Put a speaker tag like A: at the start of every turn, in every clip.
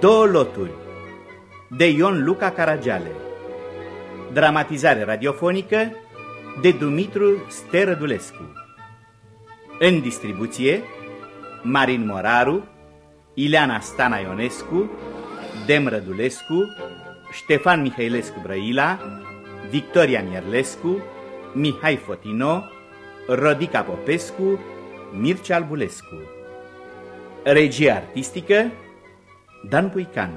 A: Două loturi. De Ion Luca Caragiale. Dramatizare radiofonică de Dumitru Sterădulescu În distribuție Marin Moraru, Ileana Stana Ionescu, Dem Rădulescu, Ștefan Mihailescu Brăila, Victoria Mierlescu, Mihai Fotino, Rodica Popescu, Mircea Albulescu. Regia artistică Dan Puican.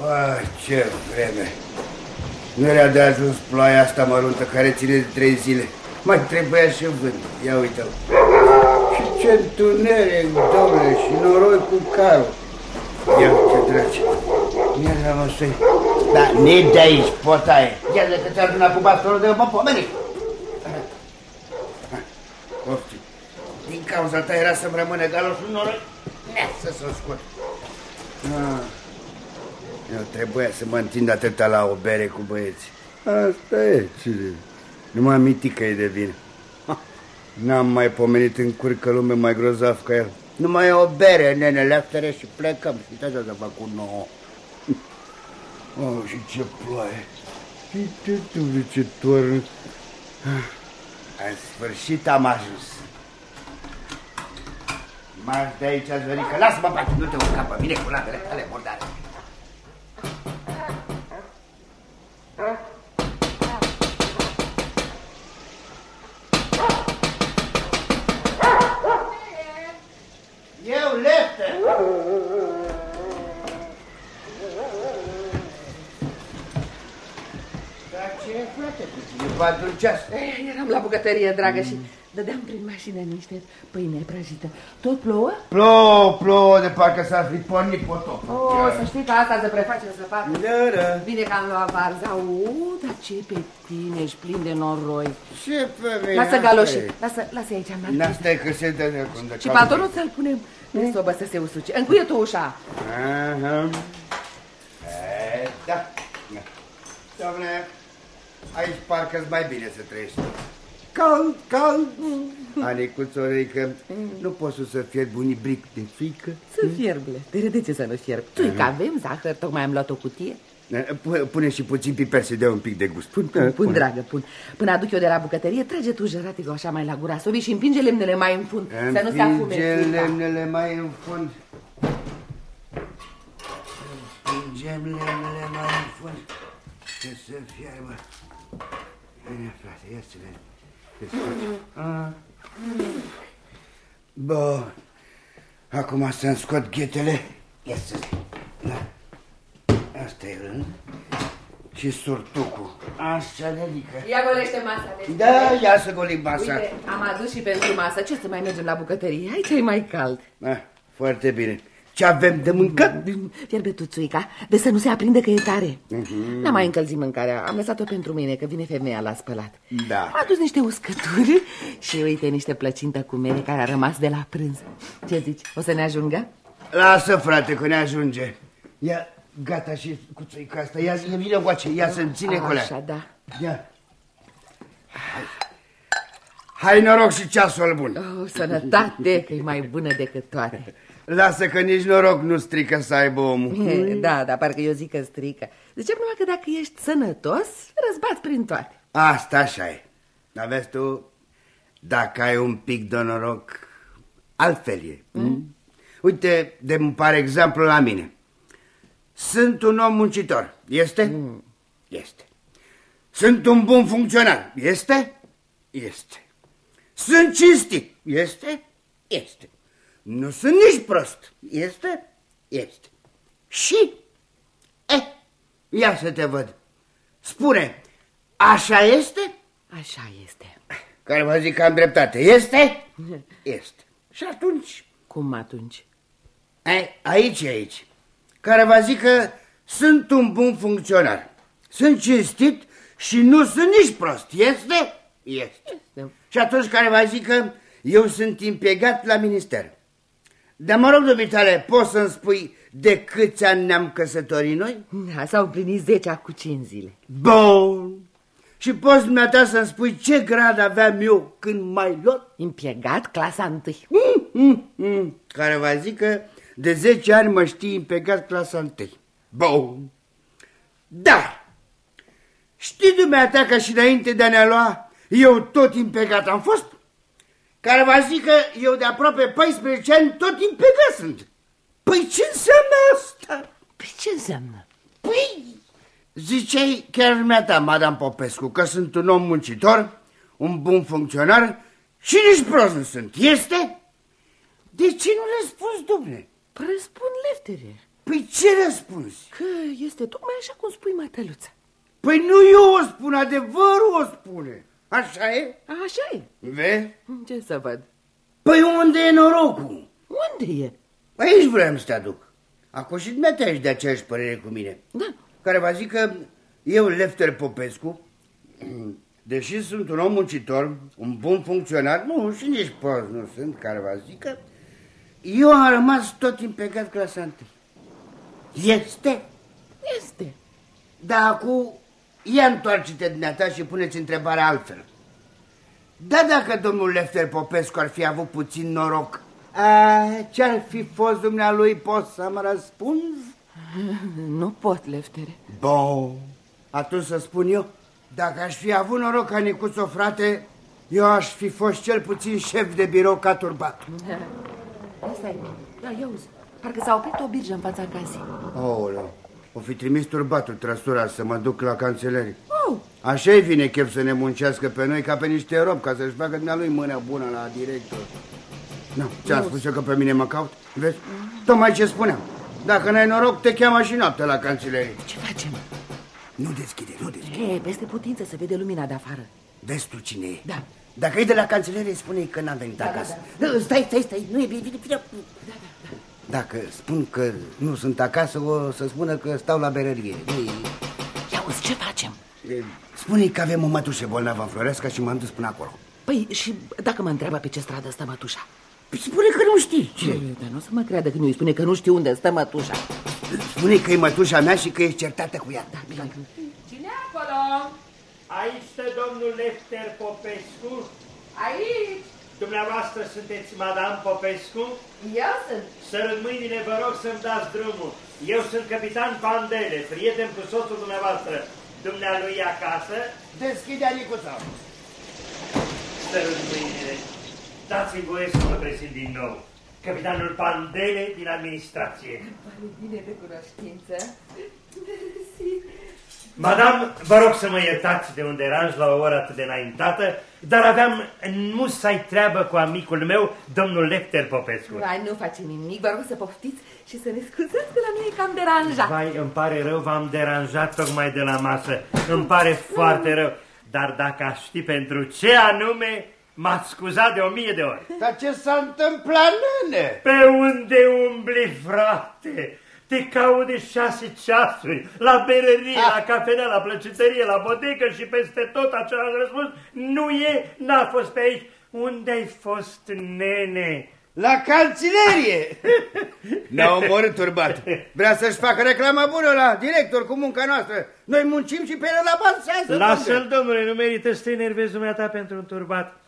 B: Ah, ce vreme! Nu era de ajuns ploaia asta măruntă care ține de trei zile. Mai trebuia și vânt. Ia uite-l. Și ce întuneric, domnule, și noroi cu carul. Ia ce dragi. Ia la măsui. Da, ne de aici, potaie. Ia de că ți-a adunat cu bastonul de mă pomeni. Pofti. Din cauza ta era să-mi rămână galoșul noroi. Nea, să s-o scot. Ah. Eu trebuia să mă întind atâta la o bere cu băieții. Asta e, cine? Numai mitică e de vină. N-am mai pomenit în curcă lume mai grozav ca el. Numai o bere, nene, leftere și plecăm. Și te să fac cu nouă. Oh, și ce ploaie. Și ce tu de ce toarnă. În sfârșit am ajuns. Marș de aici, Zorică. Lasă-mă, pace, nu te urca pe mine cu labele tale murdare. Patru ceas.
C: Eh, Eram la bucătărie, dragă, și dădeam prin mașină niște pâine prăjită. Tot plouă?
B: Plouă, plouă, de parcă s-ar fi pornit potop.
C: Oh, să știi că asta se preface să facă.
B: Da, da.
C: Bine că am luat varza. Uh, dar ce pe tine, ești plin de noroi.
B: Ce pe mine?
C: Lasă
B: asta
C: galoșii,
B: e.
C: lasă, lasă aici, am
B: N-a stai că se dă de acum de
C: Și
B: cam-
C: pantonul să-l punem în sobă să se usuce. Încuie tu ușa.
B: Aha. E, da. Da. Doamne, aici parcă-ți mai bine să trăiești. Cald, cald. Anicuțorică, nu poți tu să fierbi un ibric de frică?
C: Să fierble. De, de ce să nu fierb? Tu că avem zahăr, tocmai am luat o cutie.
B: Pu- Pune și puțin piper să dea un pic de gust. Pun,
C: Pun, pun, dragă, pun. Până aduc eu de la bucătărie, trage tu jăraticul așa mai la gura sobii și împinge lemnele mai în fund, să nu se afume.
B: Împinge
C: frica.
B: lemnele mai în fund. Împingem lemnele mai în fund. Ce să fiarbă. Bine, frate, ia să vedem. Ce să faci? Ah. Bun. Acum să-mi scot ghetele. Ia să Da. Asta e rând. Și surtucul. Așa, nenică.
C: Ia golește masa. deci.
B: Da, ia să golim masa.
C: Uite, am adus și pentru masă. Ce să mai mergem la bucătărie? Aici e mai cald.
B: Ah, foarte bine. Ce avem de mâncat?
C: Fierbe tu, țuica, de să nu se aprinde că e tare. N-am mai încălzit mâncarea, am lăsat-o pentru mine, că vine femeia la spălat.
B: Da.
C: Am adus niște uscături și uite niște plăcintă cu mere care a rămas de la prânz. Ce zici, o să ne ajungă?
B: Lasă, frate, că ne ajunge. Ia, gata și cu țuica asta. Ia, ia vine coace, ia să-mi ține colea.
C: Așa, da.
B: Ia. Hai. Hai noroc și ceasul bun.
C: Oh, sănătate, că e mai bună decât toate.
B: Lasă că nici noroc nu strică să aibă omul.
C: Da, dar parcă eu zic că strică. Zicem numai că dacă ești sănătos, răzbați prin toate.
B: Asta așa e. Dar vezi tu, dacă ai un pic de noroc, altfel e. Mm? Uite, de pare exemplu la mine. Sunt un om muncitor. Este? Mm. Este. Sunt un bun funcționar. Este? Este. Sunt cinstit. Este? Este. Nu sunt nici prost. Este? Este. Și? Eh, ia să te văd. Spune, așa este?
C: Așa este.
B: Care vă zic că am dreptate. Este? Este. Și atunci?
C: Cum atunci?
B: Ai, aici, aici. Care vă zic că sunt un bun funcționar. Sunt cinstit și nu sunt nici prost. Este? Este.
D: Este.
B: Și atunci care va zică, eu sunt impiegat la minister. Dar mă rog, dumitale, poți să-mi spui de câți ani ne-am căsătorit noi?
D: Da, s-au împlinit 10 cu 5 zile.
B: Bun. Și poți dumneata să-mi spui ce grad aveam eu când mai luat?
D: Impiegat, clasa 1.
B: Mm, mm, mm. Care va zică, de 10 ani mă știi impiegat clasa 1. Bun. Dar, știi dumneata că și înainte de a ne lua, eu tot impiegat am fost? Care va zică, eu de aproape 14 ani tot impiegat sunt. Păi ce înseamnă asta?
D: Păi ce înseamnă?
B: Păi, ziceai chiar dumneata, Madame Popescu, că sunt un om muncitor, un bun funcționar și nici prost nu sunt. Este? De ce nu răspunzi, domne?
D: Păi Răspund, leftere.
B: Păi ce răspunzi?
D: Că este tocmai așa cum spui, mătăluță.
B: Păi nu eu o spun, adevărul o spune. Așa e?
D: Așa e.
B: Vezi?
D: Ce să văd?
B: Păi unde e norocul?
D: Unde e?
B: Aici vreau să te aduc. Acum și dumneata ești de aceeași părere cu mine.
D: Da.
B: Care va zic că eu, Lefter Popescu, deși sunt un om muncitor, un bun funcționar, nu, și nici prost nu sunt, care va zic că eu am rămas tot impecat clasa întâi. Este?
D: Este.
B: Dar acum ia întoarce-te dumneata și puneți întrebarea altfel. Da, dacă domnul Lefter Popescu ar fi avut puțin noroc, ce-ar fi fost dumnealui, poți să-mi răspunzi?
D: Nu pot, leftere.
B: Bun, atunci să spun eu, dacă aș fi avut noroc ca Nicuțo, frate, eu aș fi fost cel puțin șef de birou ca turbat.
D: Asta e. Da, ia uzi. Parcă s-a oprit o birjă în fața casei.
B: Aoleu, o fi trimis turbatul trăsura să mă duc la canțelerie.
D: Oh,
B: Așa-i vine chef să ne muncească pe noi ca pe niște robi, ca să-și facă dumnealui mâna bună la director. Nu, ți-am spus eu că pe mine mă caut? Vezi? Tocmai ce spuneam. Dacă n-ai noroc, te cheamă și noapte la canțelerie.
D: ce facem?
B: Nu deschide, nu deschide.
D: E, peste putință să vede lumina de afară.
B: Vezi tu cine e?
D: Da.
B: Dacă e de la canțelerie, spune că n-am venit acasă. Da, Stai, stai, stai, nu e bine, bine, bine. Dacă spun că nu sunt acasă, o să spună că stau la berărie. Nu e-
D: Ia uzi, ce facem?
B: e- Spune că avem o mătușă bolnavă în Floreasca și m-am dus până acolo.
D: Păi, și dacă mă întreabă pe ce stradă stă mătușa?
B: Păi spune că nu știi. Ce?
D: Ce? Dar nu o să mă creadă că nu îi spune că nu știu unde stă mătușa.
B: Spune că e mătușa mea și că ești certată cu ea.
D: Da, bine.
C: Cine acolo?
E: Aici stă domnul Lefter Popescu.
C: Aici.
E: Dumneavoastră sunteți Madame Popescu?
C: Eu sunt.
E: Sărând mâinile, vă rog să-mi dați drumul. Eu sunt capitan Pandele, prieten cu soțul dumneavoastră. Dumnealui e acasă,
B: Deschide, Anicuța.
E: sărând mâinile. Dați-mi voie să mă prezint din nou. Capitanul Pandele din administrație.
C: Pare bine de cunoștință.
E: Madame, vă rog să mă iertați de un deranj la o oră atât de înaintată, dar aveam musai treabă cu amicul meu, domnul Lefter Popescu.
C: Vai, nu face nimic, vă rog să poftiți și să ne scuzați că la mine e cam deranjat.
E: Vai, îmi pare rău, v-am deranjat tocmai de la masă. Îmi pare foarte rău. Dar dacă aș ști pentru ce anume, m-ați scuzat de o mie de ori.
B: Dar ce s-a întâmplat, nene?
E: Pe unde umbli, frate? Te caut de șase ceasuri, la berărie, la cafenea, la plăcitărie, la bodecă și peste tot același răspuns. Nu e, n-a fost pe aici. Unde ai fost, nene?
B: La canțilerie! Ne-a omorât turbat. Vrea să-și facă reclamă bună la director cu munca noastră. Noi muncim și pe el la avansează.
E: Lasă-l, domnule, nu merită să te enervezi dumneata pentru un turbat.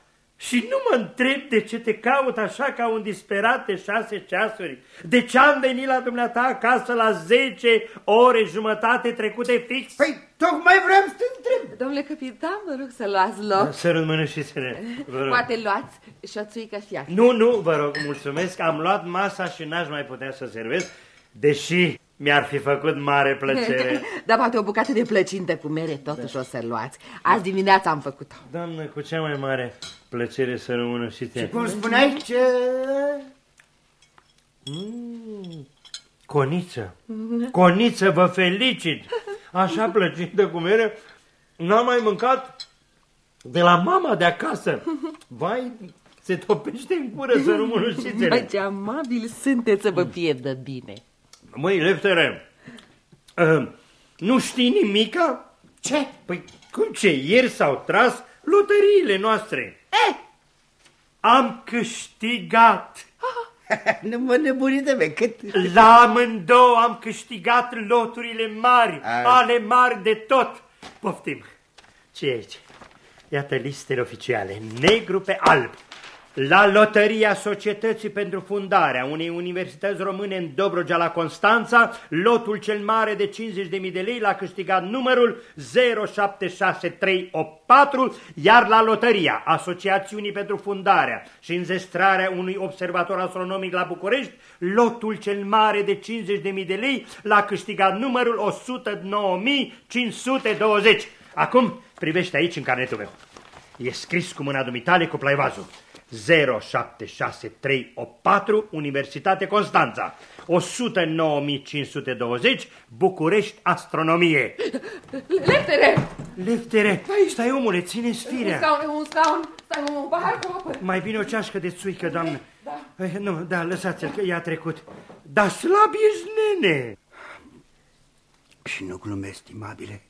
E: Și nu mă întreb de ce te caut așa ca un disperat de șase ceasuri. De ce am venit la dumneata acasă la zece ore jumătate trecute fix?
B: Păi, tocmai vreau să te întreb.
C: Domnule capitan, vă rog să luați loc.
E: Să rămână și să ne... Vă rog.
C: Poate luați și o țuică fiac.
E: Nu, nu, vă rog, mulțumesc. Am luat masa și n-aș mai putea să servesc, deși mi-ar fi făcut mare plăcere.
D: Dar poate o bucată de plăcintă cu mere totuși o să luați. Azi dimineața am făcut-o.
E: Doamnă, cu cea mai mare plăcere să rămână și te.
B: Cum spuneai, ce...
E: Mm, coniță, coniță, vă felicit! Așa plăcintă cum era, n-am mai mâncat de la mama de acasă. Vai, se topește în cură să rămână
D: Mai
E: șițele.
D: ce amabil sunteți să vă fie de bine.
E: Măi, Leftere, uh, nu știi nimica?
B: Ce?
E: Păi cum ce, ieri s-au tras loteriile noastre.
D: Eh,
E: Am câștigat.
B: nu mă nebunite, be, cât...
E: La amândouă am câștigat loturile mari,
B: A.
E: ale mari de tot. Poftim. ce e aici? Iată listele oficiale, negru pe alb. La Loteria Societății pentru fundarea unei universități române în Dobrogea la Constanța, lotul cel mare de 50.000 de lei l-a câștigat numărul 076384, iar la Loteria Asociațiunii pentru fundarea și înzestrarea unui observator astronomic la București, lotul cel mare de 50.000 de lei l-a câștigat numărul 109520. Acum privește aici în carnetul meu. E scris cu mâna dumitale cu plaivazul. 076384 Universitate Constanța. 109520 București Astronomie.
C: Leftere!
E: Leftere, stai omule, ține
C: Un
E: sfirea
C: scaun, un scaun, stai un pahar cu apă.
E: Mai bine o ceașcă de țuică, doamnă.
C: Da.
E: Eh, Nu, da, lăsați-l, că i-a trecut. Dar slab ești, nene.
B: Și nu glumesc, estimabile.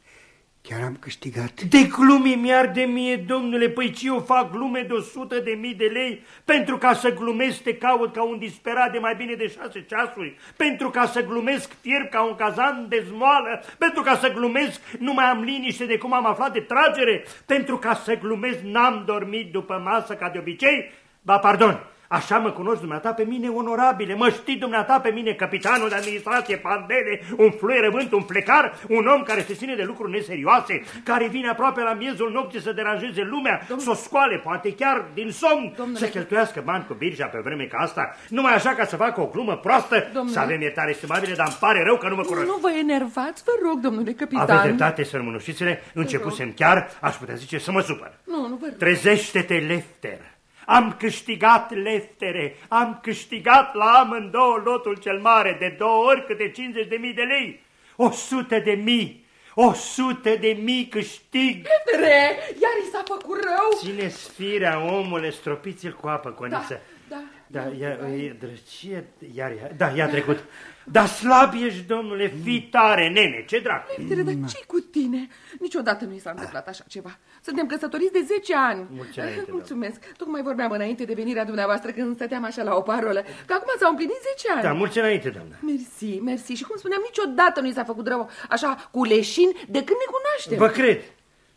B: Chiar am câștigat.
E: De glume mi-ar de mie, domnule, păi ce eu fac glume de 100 de mii de lei pentru ca să glumesc te caut ca un disperat de mai bine de șase ceasuri, pentru ca să glumesc fierb ca un cazan de zmoală, pentru ca să glumesc nu mai am liniște de cum am aflat de tragere, pentru ca să glumesc n-am dormit după masă ca de obicei, ba pardon, Așa mă cunoști dumneata pe mine onorabile, mă știi dumneata pe mine capitanul de administrație Pandele, un fluierăvânt, un plecar, un om care se ține de lucruri neserioase, care vine aproape la miezul nopții să deranjeze lumea, să o scoale, poate chiar din somn,
C: Domnule.
E: să cheltuiască bani cu birja pe vreme ca asta, numai așa ca să facă o glumă proastă,
C: Domnule.
E: să avem iertare estimabile, dar îmi pare rău că nu mă cunoști.
C: Nu vă enervați, vă rog, domnule capitan.
E: Aveți dreptate, sărmânușițele, începusem chiar, aș putea zice, să mă supăr.
C: Nu, nu vă rog.
E: Trezește-te, Lefter! Am câștigat, Leftere, am câștigat la amândouă lotul cel mare, de două ori câte 50 de mii de lei. O sută de mii, o sută de mii câștig.
C: Re, iar i s-a făcut rău.
E: Ține sfirea, omule, stropiți-l cu apă, coniță.
C: Da,
E: Da, ia, e drăcie, iar, ia, da, ia trecut. Dar slab ești, domnule, fii tare, nene, ce dracu.
C: Leftere, dar ce cu tine? Niciodată nu i s-a întâmplat așa ceva. Suntem căsătoriți de 10 ani.
E: Mulți ani înainte,
C: Mulțumesc. Tocmai vorbeam înainte de venirea dumneavoastră când stăteam așa la o parolă. Că acum s-au împlinit 10 ani.
E: Da, mulți înainte, doamna.
C: Mersi, mersi. Și cum spuneam, niciodată nu i s-a făcut rău așa cu leșin de când ne cunoaștem.
E: Vă cred.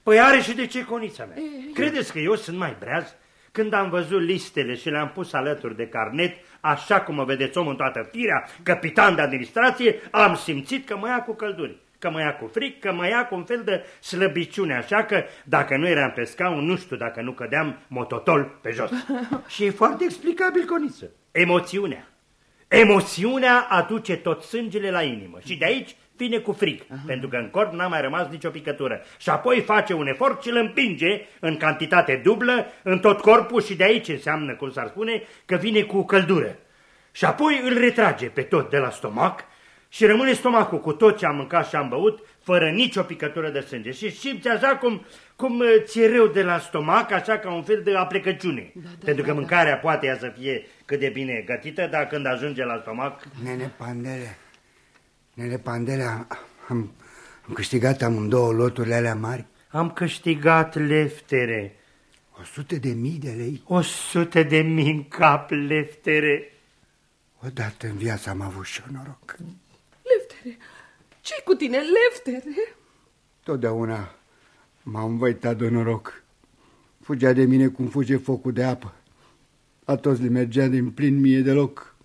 E: Păi are și de ce conița mea. Credeți că eu sunt mai breaz? Când am văzut listele și le-am pus alături de carnet, așa cum mă vedeți om în toată firea, capitan de administrație, am simțit că mă ia cu călduri, că mă ia cu fric, că mă ia cu un fel de slăbiciune, așa că dacă nu eram pe scaun, nu știu dacă nu cădeam mototol pe jos. și e foarte explicabil, Coniță. Emoțiunea. Emoțiunea aduce tot sângele la inimă și de aici vine cu frig, pentru că în corp n-a mai rămas nicio picătură. Și apoi face un efort și îl împinge în cantitate dublă în tot corpul și de aici înseamnă, cum s-ar spune, că vine cu căldură. Și apoi îl retrage pe tot de la stomac și rămâne stomacul cu tot ce am mâncat și am băut, fără nicio picătură de sânge. Și simți așa cum, cum uh, ți-e rău de la stomac, așa ca un fel de aplecăciune. Da, da, pentru că
C: da, da.
E: mâncarea poate ea să fie cât de bine gătită, dar când ajunge la stomac,
B: Nene Pandele, Nene Pandele, am, am, am câștigat amândouă loturile alea mari.
E: am câștigat leftere.
B: O sută de mii de lei.
E: O sută de mii în cap, leftere.
B: Odată în viața am avut și eu noroc.
C: Leftere, ce cu tine, Leftere?
B: Totdeauna m-am văitat de noroc. Fugea de mine cum fuge focul de apă. La toți le mergea din plin mie deloc.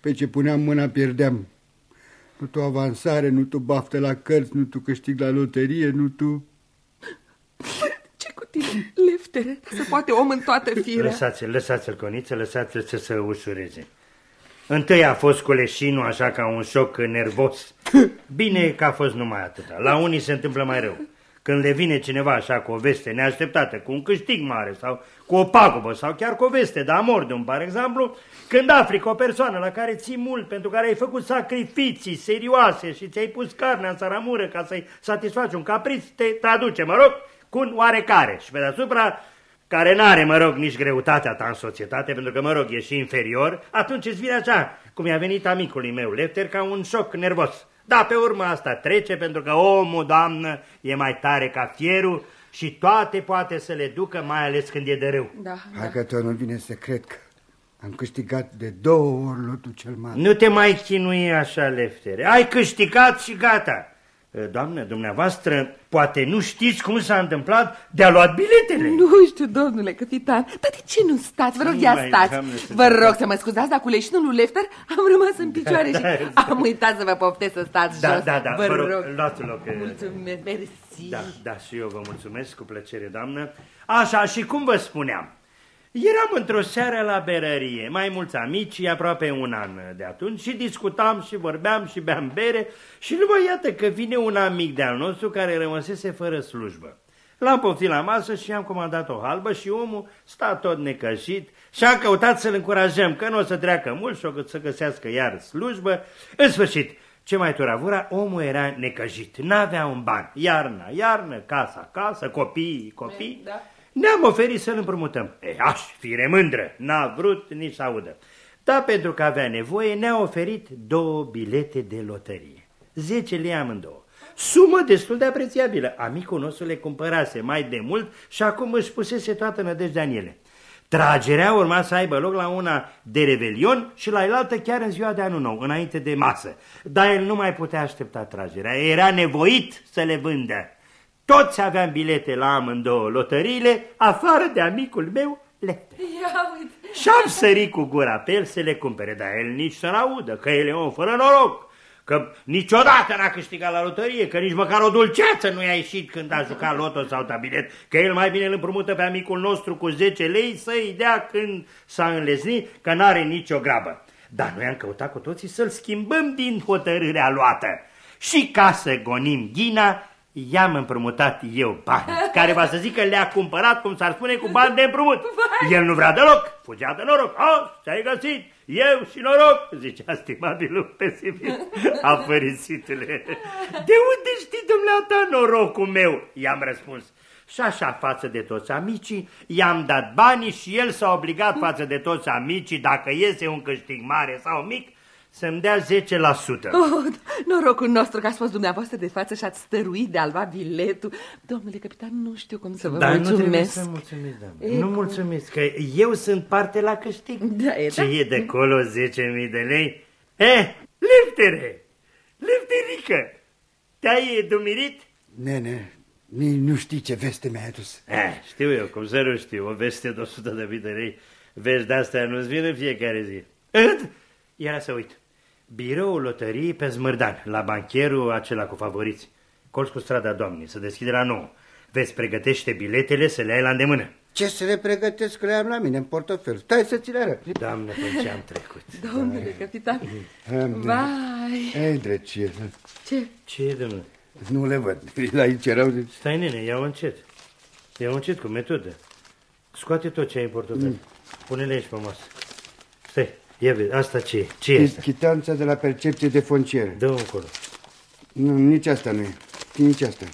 B: Pe ce puneam mâna pierdeam. Nu tu avansare, nu tu baftă la cărți, nu tu câștig la loterie, nu tu...
C: Ce cu tine, Leftere? Se poate om în toată firea.
E: Lăsați-l, lăsați-l, coniță, lăsați-l să se ușureze. Întâi a fost cu leșinul așa ca un șoc nervos. Bine că a fost numai atâta. La unii se întâmplă mai rău. Când le vine cineva așa cu o veste neașteptată, cu un câștig mare sau cu o pagubă sau chiar cu o veste de amor, par exemplu, când afli că o persoană la care ții mult, pentru care ai făcut sacrificii serioase și ți-ai pus carnea în saramură ca să-i satisfaci un capriț, te traduce, mă rog, cu un oarecare. Și pe deasupra care n-are, mă rog, nici greutatea ta în societate, pentru că, mă rog, e și inferior, atunci îți vine așa, cum i-a venit amicului meu, Lefter, ca un șoc nervos. Da, pe urmă asta trece, pentru că omul, doamnă, e mai tare ca fierul și toate poate să le ducă, mai ales când e de rău.
C: Da, da.
B: Hai că tot nu vine să cred că am câștigat de două ori lotul cel mare.
E: Nu te mai chinui așa, Leftere. Ai câștigat și gata. Doamnă, dumneavoastră, poate nu știți cum s-a întâmplat de a luat biletele.
C: Nu știu, domnule capitan, dar de ce nu stați? Vă rog, ia
E: Mai,
C: stați.
E: doamne, să
C: Vă
E: te-
C: rog să mă scuzați, dar cu leșinul lui Lefter am rămas în picioare și
E: da.
C: am uitat să vă poftesc să stați
E: Da,
C: jos.
E: da, da,
C: vă
E: vă rog,
C: rog.
E: luați loc.
C: Mulțumesc, mersi.
E: Da, da, și eu vă mulțumesc cu plăcere, doamnă. Așa, și cum vă spuneam, eram într-o seară la berărie, mai mulți amici, aproape un an de atunci, și discutam și vorbeam și beam bere și după iată că vine un amic de-al nostru care rămăsese fără slujbă. L-am poftit la masă și i-am comandat o halbă și omul sta tot necășit și am căutat să-l încurajăm că nu o să treacă mult și o să găsească iar slujbă. În sfârșit, ce mai turavura, omul era necăjit, n-avea un ban, iarna, iarnă, casa, casă, copii, copii.
C: Da.
E: Ne-am oferit să-l împrumutăm. E, aș fi remândră, n-a vrut nici să audă. Dar pentru că avea nevoie, ne-a oferit două bilete de loterie. Zece lei amândouă. Sumă destul de apreciabilă. Amicul nostru le cumpărase mai de mult și acum își pusese toată nădejdea în ele. Tragerea urma să aibă loc la una de revelion și la elaltă chiar în ziua de anul nou, înainte de masă. Dar el nu mai putea aștepta tragerea, era nevoit să le vândă. Toți aveam bilete la amândouă lotăriile, afară de amicul meu, Lepte.
C: Ia uite.
E: Și-am sărit cu gura pe el să le cumpere, dar el nici să-l audă, că el e om fără noroc, că niciodată n-a câștigat la loterie, că nici măcar o dulceață nu i-a ieșit când a jucat loto sau tabilet, că el mai bine îl împrumută pe amicul nostru cu 10 lei să-i dea când s-a înleznit, că n-are nicio grabă. Dar noi am căutat cu toții să-l schimbăm din hotărârea luată. Și ca să gonim ghina, i-am împrumutat eu bani, care va să zic că le-a cumpărat, cum s-ar spune, cu bani de împrumut. El nu vrea deloc, fugea de noroc. A, ce-ai găsit? Eu și noroc, zicea stimabilul pesimist, afărisitule. De unde știi, dumneata, norocul meu? I-am răspuns. Și așa față de toți amicii, i-am dat banii și el s-a obligat față de toți amicii, dacă iese un câștig mare sau mic, să-mi dea 10%.
C: Oh, norocul nostru că ați fost dumneavoastră de față și ați stăruit de a lua biletul. Domnule capitan, nu știu cum să vă
E: Dar nu trebuie
C: mulțumesc.
E: să mulțumiți, doamne.
C: E,
E: Nu
C: cum?
E: mulțumiți, că eu sunt parte la câștig.
C: Da, e,
E: Ce
C: da.
E: e de acolo 10.000 de lei? Eh, liftere! Lifterică! Te-ai dumirit?
B: Nene, nici nu știi ce veste mi-ai adus.
E: Eh, știu eu, cum să nu știu, o veste de 100 de mii de lei. Vezi, de-astea nu-ți vine în fiecare zi. Îd, era să uit. Biroul lotăriei pe Zmârdan, la bancherul acela cu favoriți. Colț cu strada doamnei, să deschide la nouă. Vezi, pregătește biletele să le ai la îndemână.
B: Ce să le pregătesc că le am la mine în portofel? Stai să ți le arăt.
E: Doamne, pe ce am trecut.
C: Domnule capitan,
B: Am-
C: vai,
B: Ei, drecie,
C: ce?
E: Ce e, domnule?
B: nu le văd. La aici erau... de-
E: Stai, nene, ia-o încet. Ia-o încet, cu metodă. Scoate tot ce ai în portofel. Pune-le aici pe masă. Stai, ia vezi, asta ce e? Ce e asta?
B: Chitanța de la percepție de foncier.
E: Dă-o încolo.
B: Nu, nici asta nu e. Nici asta.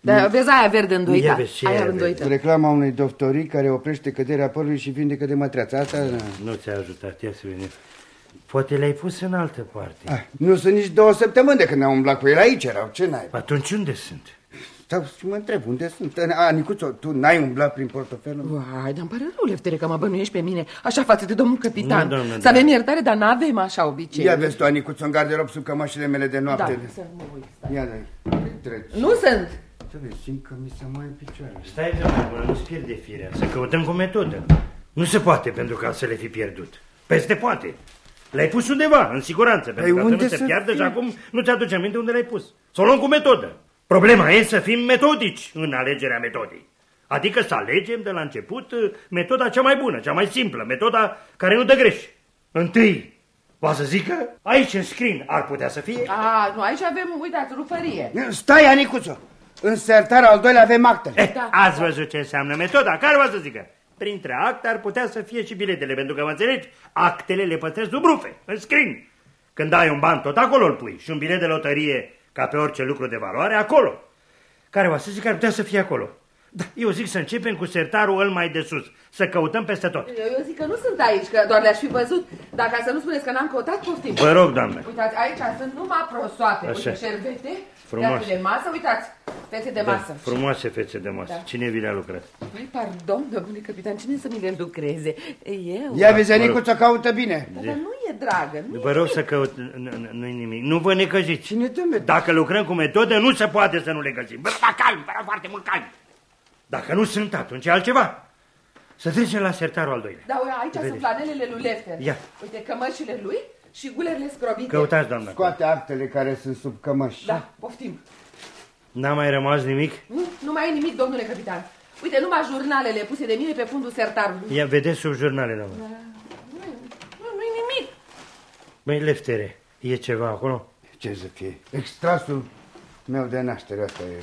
C: Dar vezi aia verde
E: Ia
C: îndoită.
E: vezi ce e
C: Aia
E: aia
C: îndoită.
B: Reclama unei doctorii care oprește căderea părului și vindecă de mătreață. Asta... na.
E: Nu ți-a ajutat, ia să vedem. Poate le-ai pus în altă parte.
B: Ah, nu sunt nici două săptămâni de când am umblat cu el. Aici erau. Ce n-ai?
E: Atunci unde sunt?
B: Stau și mă întreb, unde sunt? A, Nicuțo, tu n-ai umblat prin portofelul?
C: Vai, dar îmi pare rău, Leftere, că mă bănuiești pe mine Așa față de domnul capitan
E: Nu, doamnă,
C: Să
E: da.
C: avem iertare, dar n-avem așa obicei
B: Ia vezi tu, Anicuțo, în garderob sub cămășile mele de
C: Da,
B: noapte.
C: să mă uit stai.
B: Ia de treci.
C: Nu sunt
B: Să vezi, simt că mi se mai în picioare.
E: Stai, doamne, până nu-ți pierde firea. Să căutăm cu metodă. Nu se poate pentru ca să le fi pierdut. Peste poate. Le-ai pus undeva, în siguranță, pentru ca
B: unde
E: să nu se
B: să
E: piardă
B: fie?
E: și acum nu ți-aduce aminte unde le-ai pus. Să o luăm cu metodă. Problema e să fim metodici în alegerea metodei. Adică să alegem de la început uh, metoda cea mai bună, cea mai simplă, metoda care nu dă greș. Întâi, o să zică, aici în screen ar putea să fie
C: A, nu, aici avem, uitați, rufărie
B: Stai, Anicuțo! În sertarul al doilea avem actele.
E: Eh,
C: Da.
E: ați văzut ce înseamnă metoda? Care vă să zică? Printre acte ar putea să fie și biletele, pentru că, mă înțelegi, actele le păstrezi sub rufe, în screen. Când ai un ban, tot acolo îl pui și un bilet de lotărie, ca pe orice lucru de valoare, acolo. Care vă să zic ar putea să fie acolo? Da, eu zic să începem cu sertarul îl mai de sus, să căutăm peste tot.
C: Eu, eu zic că nu sunt aici, că doar le-aș fi văzut Dar ca să nu spuneți că n-am căutat, poftim
E: Vă rog, doamnă.
C: Uitați, aici sunt numai prosoape
E: Așa.
C: Uite, șervete,
E: Frumos.
C: Iată de masă, uitați, fețe de
E: Da,
C: masă.
E: frumoase fețe de masă.
C: Da.
E: Cine vi le-a lucrat?
C: Păi, pardon, domnule capitan, cine să mi le lucreze? Eu.
B: Ia vezi, Nicuță caută bine.
C: Dar nu e dragă, nu
E: Vă rog să căut... Nu-i nimic. Nu vă necăjiți.
B: Cine dă metodă?
E: Dacă lucrăm cu metodă, nu se poate să nu le găsim. Bă, da, calm, vă rog foarte mult calm. Dacă nu sunt, atunci e altceva. Să trecem la sertarul al doilea.
C: Da, uite, aici sunt
E: Vedeți.
C: flanelele lui Lefter.
E: Ia.
C: Uite, cămășile lui și gulerile scrobite.
E: Căutați, doamna.
B: Scoate actele care sunt sub cămăși.
C: Da, poftim.
E: N-a mai rămas nimic?
C: Nu, nu mai e nimic, domnule capitan. Uite, numai jurnalele puse de mine pe fundul sertarului.
E: Ia, vedeți sub jurnale, doamna.
C: Nu, nu, nu-i nimic.
E: Băi, leftere, e ceva acolo?
B: Ce să fie? Extrasul meu de naștere, asta e.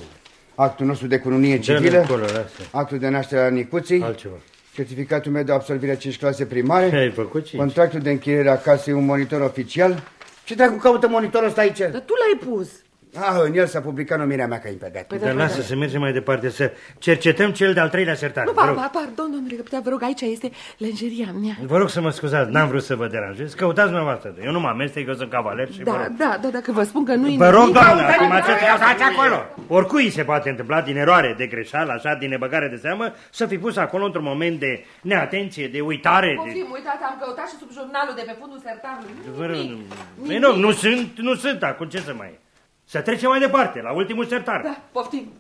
B: Actul nostru de cununie
E: Dă-le
B: civilă,
E: acolo, lasă.
B: actul de naștere al Nicuții,
E: Altceva.
B: Certificatul meu de absolvire a 5 clase primare,
E: Ce ai făcut? Cinci?
B: contractul de închiriere a casei, un monitor oficial. Ce dracu caută monitorul ăsta aici?
D: Dar tu l-ai pus.
B: Ah, în el s-a publicat numirea mea ca impedat.
D: Păi
E: Dar lasă să mergem mai departe, să cercetăm cel de-al treilea sertar.
D: Nu,
E: Vă
D: pa,
E: rog.
D: pa, pardon, domnule capitan, vă rog, aici este lenjeria mea.
E: Vă rog să mă scuzați, n-am vrut să vă deranjez. Căutați dumneavoastră. Eu nu mă amestec, eu sunt cavaler și vă
D: Da,
E: rog.
D: da, da, dacă vă spun că nu-i
E: Vă rog,
D: nimic...
E: doamnă, acum ce căutați acolo? Oricui se poate întâmpla din eroare, de greșeală, așa, din nebăgare de seamă, să fi pus acolo într-un moment de neatenție, de uitare. De...
C: Poftim, uitați, am căutat și sub jurnalul de pe fundul sertarului.
E: Vă rog,
C: Nimic.
E: nu,
C: Nimic.
E: nu, nu sunt, nu sunt, acum ce să mai e? Să trecem mai departe, la ultimul sertar.
C: Da, poftim.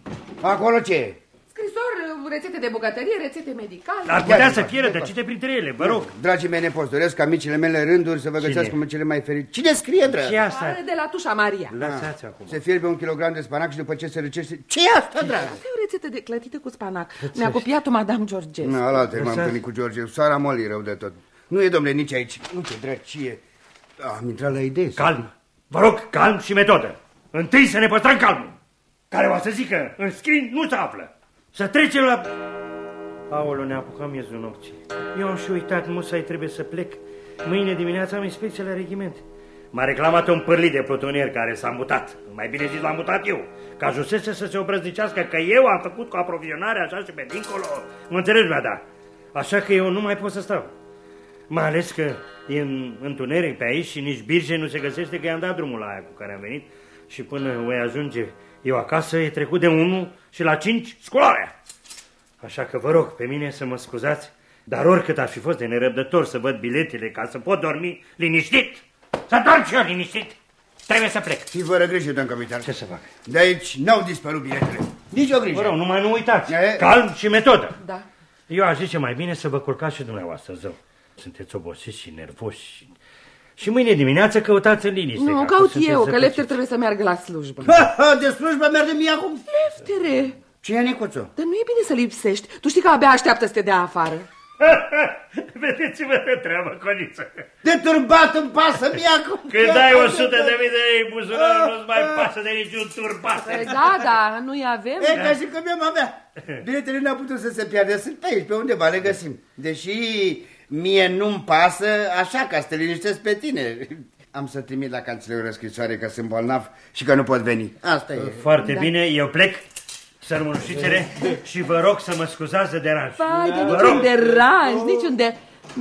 B: Acolo ce e?
C: Scrisori, rețete de bucătărie, rețete medicale.
E: Ar putea
B: Ia,
E: să
B: ia,
E: fie
B: ia,
E: rătăcite printre ele, vă rog.
B: Dragii mei nepoți, doresc ca micile mele rânduri să vă găsească
E: Cine?
B: cum cele mai fericite. Cine scrie, drag?
E: Ce e asta?
C: Are de la Tușa Maria.
E: Lăsați acum.
B: Se fierbe un kilogram de spanac și după ce se răcește... ce e asta, drag?
D: Asta e o rețetă de clătită cu spanac. Mi-a copiat-o Madame Georgescu.
B: Na, alaltă m-am
E: Lăsați.
B: întâlnit cu George. Sara Moli rău de tot. Nu e, domnule, nici aici. Nu ce dracie. Am intrat la idee.
E: Calm. Vă rog, calm și metodă. Întâi să ne păstrăm calmul. Care va să zică, în scrin nu se află. Să trecem la... Aolo, ne apucăm miezul nopții. Eu am și uitat, musai trebuie să plec. Mâine dimineața am inspecție la regiment. M-a reclamat un pârlit de plutonier care s-a mutat. Mai bine zis, l-am mutat eu. Ca ajunsese să se obrăznicească că eu am făcut cu aprovizionarea așa și pe dincolo. Mă înțelegi, da? Așa că eu nu mai pot să stau. Mai ales că e în întuneric pe aici și nici birge nu se găsește că i-am dat drumul la aia cu care am venit și până voi ajunge eu acasă e trecut de unul și la cinci scularea. Așa că vă rog pe mine să mă scuzați, dar oricât ar fi fost de nerăbdător să văd biletele ca să pot dormi liniștit, să dorm și eu liniștit, trebuie să plec.
B: Și fără grijă, domn capitan.
E: Ce să fac?
B: De aici n-au dispărut biletele. Nici o
E: Vă rog,
B: grijă.
E: numai nu uitați,
B: E?
E: calm și metodă.
C: Da.
E: Eu aș zice mai bine să vă culcați și dumneavoastră, zău. Sunteți obosiți și nervoși. Și, și mâine dimineață căutați în liniște.
D: Nu,
E: ca
D: caut
E: sunteți
D: eu, că
E: zăpăciți.
D: Lefter trebuie să meargă la slujbă.
B: Ha, ha, de slujbă merge mie acum.
D: Leftere,
B: Cine e Nicuțu?
D: dar nu e bine să lipsești. Tu știi că abia așteaptă să te dea afară.
E: Vedeți-vă de treabă, coniță.
B: De turbat îmi pasă mie acum.
E: Când ai 100 de mii de lei în buzunar, nu-ți mai pasă de niciun turbat.
D: Păi da, da, nu-i avem.
B: E ca și cum eu avea. Biletele n-au putut să se piardă. Sunt pe aici, pe undeva le găsim. Deși mie nu-mi pasă, așa ca să te liniștesc pe tine. Am să trimit la cancelarul o scrisoare că sunt bolnav și că nu pot veni. Asta e.
E: Foarte bine, eu plec, sărmânușițele, și vă rog să mă scuzați de deranj.
D: Vai, de
E: Vă
D: niciun
E: rog.
D: deranj, niciun de...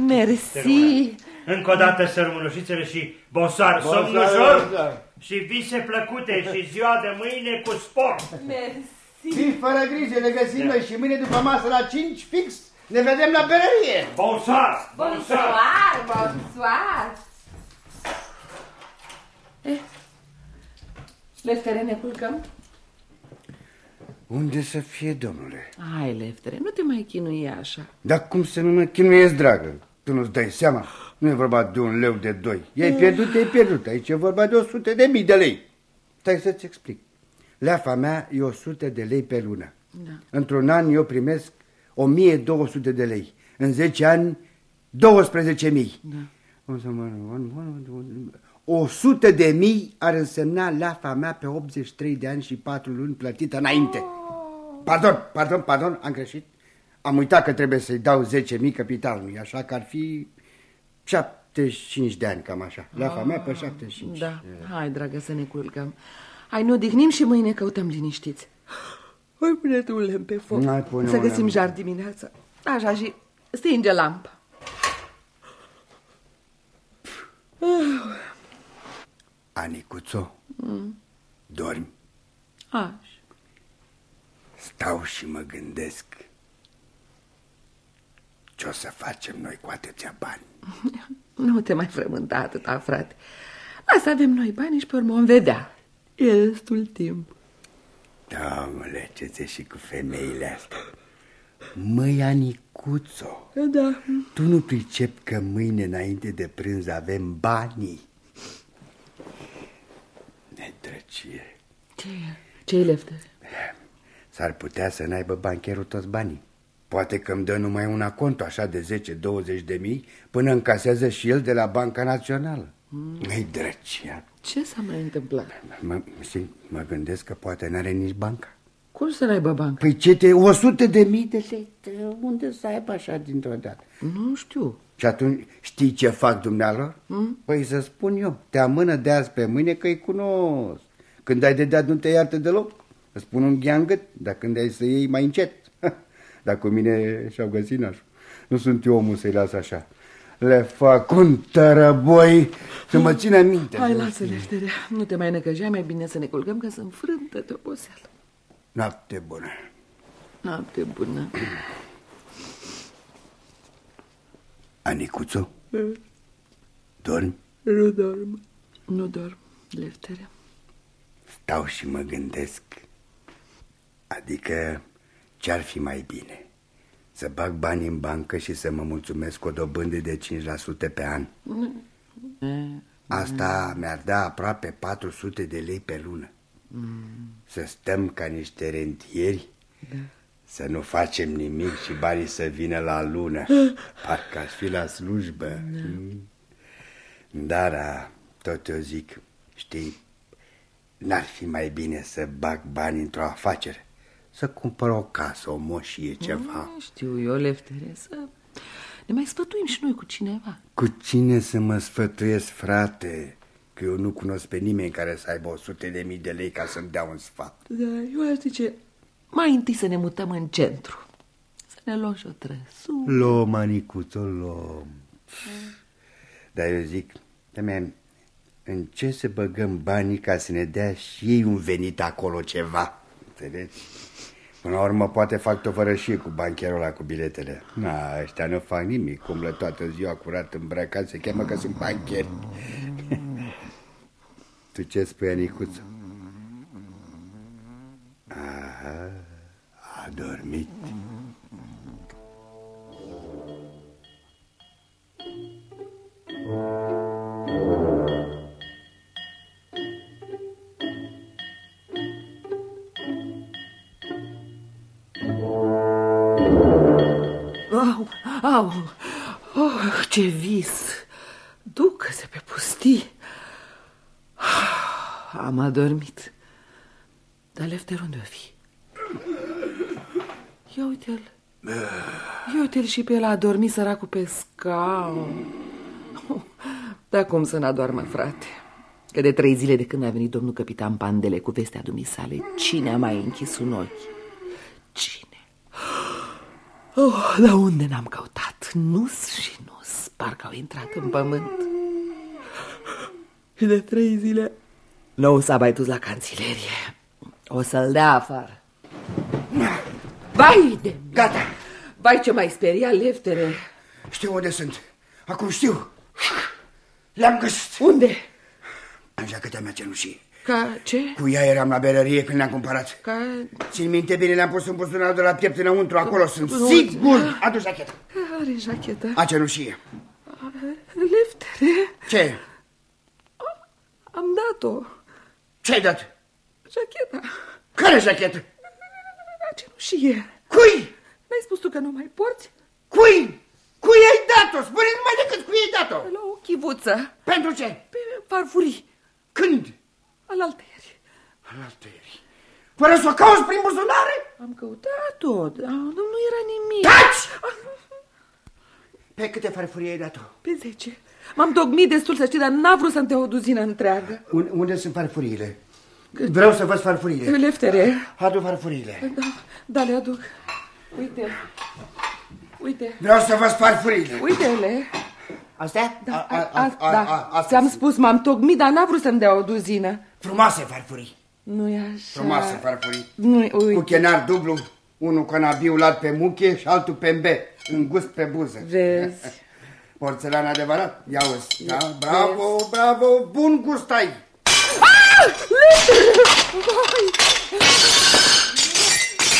D: Mersi.
E: Încă o dată sărmânușițele și bosar,
B: Bosar,
E: somn ușor
B: bosar.
E: și vise plăcute și ziua de mâine cu sport.
C: Mersi.
B: Fii fără grijă, ne găsim noi și mâine după masă la 5 fix ne vedem la berărie.
E: Bosar, bosar.
C: Bonsoir, bonsoir.
D: Eh,
C: Leftere, ne culcăm?
B: Unde să fie, domnule?
D: Hai, Leftere, nu te mai chinui așa.
B: Dar cum să nu mă chinuiesc, dragă? Tu nu-ți dai seama? Nu e vorba de un leu de doi. I-ai pierdut, i-ai pierdut. Aici e vorba de 100 de mii de lei. Stai să-ți explic. Leafa mea e 100 de lei pe lună.
D: Da.
B: Într-un an eu primesc 1200 de lei. În 10 ani 12 mii.
D: Da.
B: 100 de mii ar însemna leafa mea pe 83 de ani și 4 luni plătită înainte. Pardon, pardon, pardon, am greșit. Am uitat că trebuie să-i dau 10.000 capitalului, așa că ar fi 75 de ani, cam așa. Leafa mea pe 75.
D: Da, hai, dragă, să ne culcăm. Hai, ne odihnim și mâine căutăm liniștiți. Hai, pune tu un lemn pe foc.
B: Hai, pune
D: să
B: un
D: găsim
B: lemn.
D: jar dimineața. Așa și stinge lampa.
B: Anicuțo, dormi?
C: Așa.
B: Stau și mă gândesc ce o să facem noi cu atâția bani.
C: Nu te mai frământa atâta, frate. Lasă avem noi bani și pe urmă vom vedea. E destul timp.
B: Domnule, ce ți și cu femeile astea? Măi, Anicuțo,
C: Da.
B: tu nu pricep că mâine înainte de prânz avem banii? Nedrăcie.
C: Ce e? Ce e leftere?
B: S-ar putea să n-aibă bancherul toți banii. Poate că îmi dă numai una cont așa de 10-20 de mii până încasează și el de la Banca Națională. Mm. Ei, drăcia.
C: Ce s-a mai întâmplat?
B: Mă, simt, mă gândesc că poate n-are nici banca.
C: Cum să n-aibă bancă?
B: Păi ce te, 100 de mii de lei, unde să aibă așa dintr-o dată?
C: Nu știu.
B: Și atunci știi ce fac dumnealor? Mm? Păi să spun eu, te amână de azi pe mâine că-i cunosc. Când ai de dat nu te iartă deloc. Îți spun un gheangăt, dar când ai să iei mai încet. Dar cu mine și-au găsit nașul. Nu sunt eu omul să-i las așa. Le fac un tărăboi să mă țină minte.
C: Hai, lasă leftere. Nu te mai necăjea, mai bine să ne culcăm că sunt frântă de oboseală.
B: Noapte bună.
C: Noapte bună.
B: Anicuțu, dormi?
C: Nu dorm. Nu dorm, leftere.
B: Stau și mă gândesc. Adică ce-ar fi mai bine? Să bag bani în bancă și să mă mulțumesc cu o dobândă de 5% pe an. Asta mi-ar da aproape 400 de lei pe lună. Să stăm ca niște rentieri, să nu facem nimic și banii să vină la lună. Parcă aș fi la slujbă. Dar, a, tot eu zic, știi, n-ar fi mai bine să bag bani într-o afacere? Să cumpăr o casă, o moșie, ceva.
C: Nu știu eu, leftere, să ne mai sfătuim și noi cu cineva.
B: Cu cine să mă sfătuiesc, frate? Că eu nu cunosc pe nimeni care să aibă 100 de mii de lei ca să-mi dea un sfat.
C: Da, eu aș zice, mai întâi să ne mutăm în centru. Să ne luăm și o trăsură.
B: Luăm, Anicuțo, luăm. Dar eu zic, teme, în ce să băgăm banii ca să ne dea și ei un venit acolo ceva? Înțelegi? Până la urmă poate fac tovărășie cu bancherul ăla cu biletele. Na, ăștia nu fac nimic, umblă toată ziua curat îmbrăcat, se cheamă că sunt bancheri. tu ce spui, Anicuță? Aha, a dormit.
C: Au, au, oh, ce vis! Ducă-se pe pustii! Am adormit. Dar Lefter unde o fi? Ia uite-l. Ia uite-l și pe el a dormit săracul pe scaun. Dar cum să n-adoarmă, frate? Că de trei zile de când a venit domnul capitan Pandele cu vestea dumisale, cine a mai închis un ochi? Cine? Oh, dar unde n-am căutat? Nus și nus, parcă au intrat în pământ. Și de trei zile nu s-a mai dus la canțilerie. O să-l dea afară. Vai de
B: Gata,
C: Vai ce mai speria leftere.
B: știu unde sunt. Acum știu. Le-am găsit.
C: Unde?
B: În jachetea mea cenușie.
C: Ca ce?
B: Cu ea eram la berărie când le-am cumpărat.
C: Ca...
B: Țin minte bine, le-am pus în buzunarul de la piept înăuntru, acolo sunt
C: Nu,
B: sigur. Adu jacheta.
C: Are jacheta.
B: A cenușie.
C: Leftere.
B: Ce?
C: Am dat-o.
B: Ce-ai dat?
C: Jacheta.
B: Care jachetă?
C: A cenușie.
B: Cui?
C: N-ai spus tu că nu mai porți?
B: Cui? Cui ai dat-o? Spune numai decât cui ai dat-o.
C: La o chivuță.
B: Pentru ce?
C: Pe farfurii.
B: Când?
C: Alaltăieri.
B: Alaltăieri. Fără să o cauți prin buzunare?
C: Am căutat-o, dar nu, nu era nimic.
B: Taci! Pe câte farfurii ai dat-o?
C: Pe zece. M-am dogmit destul să știi, dar n-a vrut să-mi dea o duzină întreagă.
B: Un- Unde sunt farfuriile? Vreau să văd farfuriile.
C: Leftere.
B: Adu farfuriile.
C: Da, da, le aduc. Uite. Uite.
B: Vreau să văd farfuriile.
C: Uite-le.
B: Astea?
C: Da,
B: A- a-
C: a,
B: a-
C: da.
B: a- astea
C: Ți-am
B: sunt.
C: spus, m-am tocmit, dar n-a vrut să-mi dea o duzină.
B: Frumoase farfurii.
C: Nu e așa.
B: Frumoasă farfurii.
C: Nu e,
B: Cu
C: uite,
B: chenar dublu, unul canabiu lat pe muche și altul pe îmbe, în gust pe buză.
C: vezi.
B: Porțelan adevărat? Ia uzi. Da? Bravo, bravo, bun gust ai.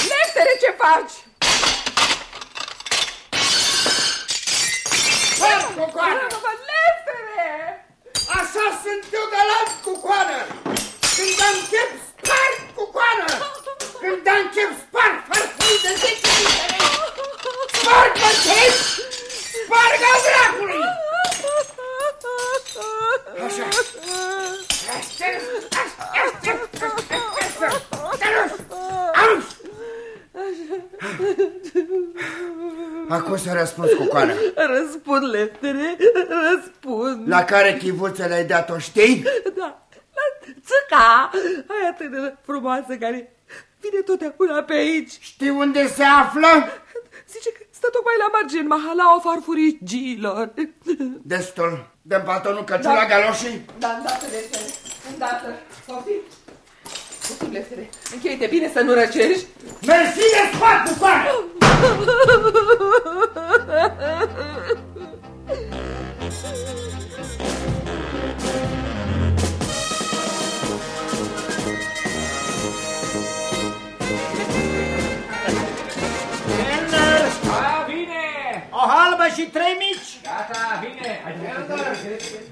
C: Leftere, ce faci? Leftere!
B: Așa sunt eu de la cu coană. Când am chef, spar cu coană. Când am chef, spar farfurii de 10 litere. Spar, mă înțelegi? Spar ca dracului. Așa. Acum să răspuns cu coană.
C: Răspund, Leftere, răspund.
B: La care chivuță le-ai dat-o, știi?
C: Da, la țâca, aia tânără frumoasă care vine totdeauna pe aici.
B: Știi unde se află?
C: Zice că stă tocmai la margine mahalaua farfurigilor.
B: Destul. Dăm pantonul căciula
C: Da.
B: galoșii.
C: Da, îndată, Leftere, îndată. Poftim? Poftim, Leftere, încheie-te bine să nu răcești.
B: Mersi de spart cu coană!
F: A, vine!
E: O halbă și trei mici.
F: Gata, vine!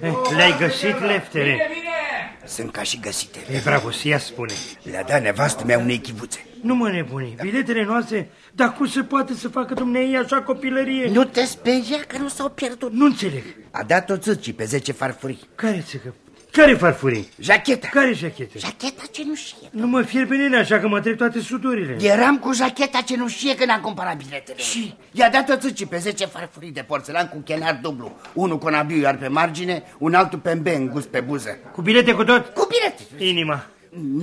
E: Eh, Le-ai găsit, Leftere?
F: Vine, vine!
B: Sunt ca și găsite.
E: E bravo, să ia spune.
B: Le-a dat nevastă mea unei chivuțe.
E: Nu mă nebuni, biletele noastre, dar cum se poate să facă dumnei așa copilărie?
B: Nu te speria că nu s-au pierdut.
E: Nu înțeleg.
B: A dat-o țârcii pe 10 farfurii.
E: Care țăcă? Care farfurii?
B: Jacheta.
E: Care jachete?
B: Jacheta cenușie.
E: Nu mă fierbe nene așa că mă trec toate sudurile.
B: Eram cu jacheta cenușie când am cumpărat biletele. Și? I-a dat-o țârcii pe 10 farfurii de porțelan cu chenar dublu. Unul cu nabiu iar pe margine, un altul pe îmbe în gust pe buză.
E: Cu bilete cu tot?
B: Cu bilete.
E: Inima.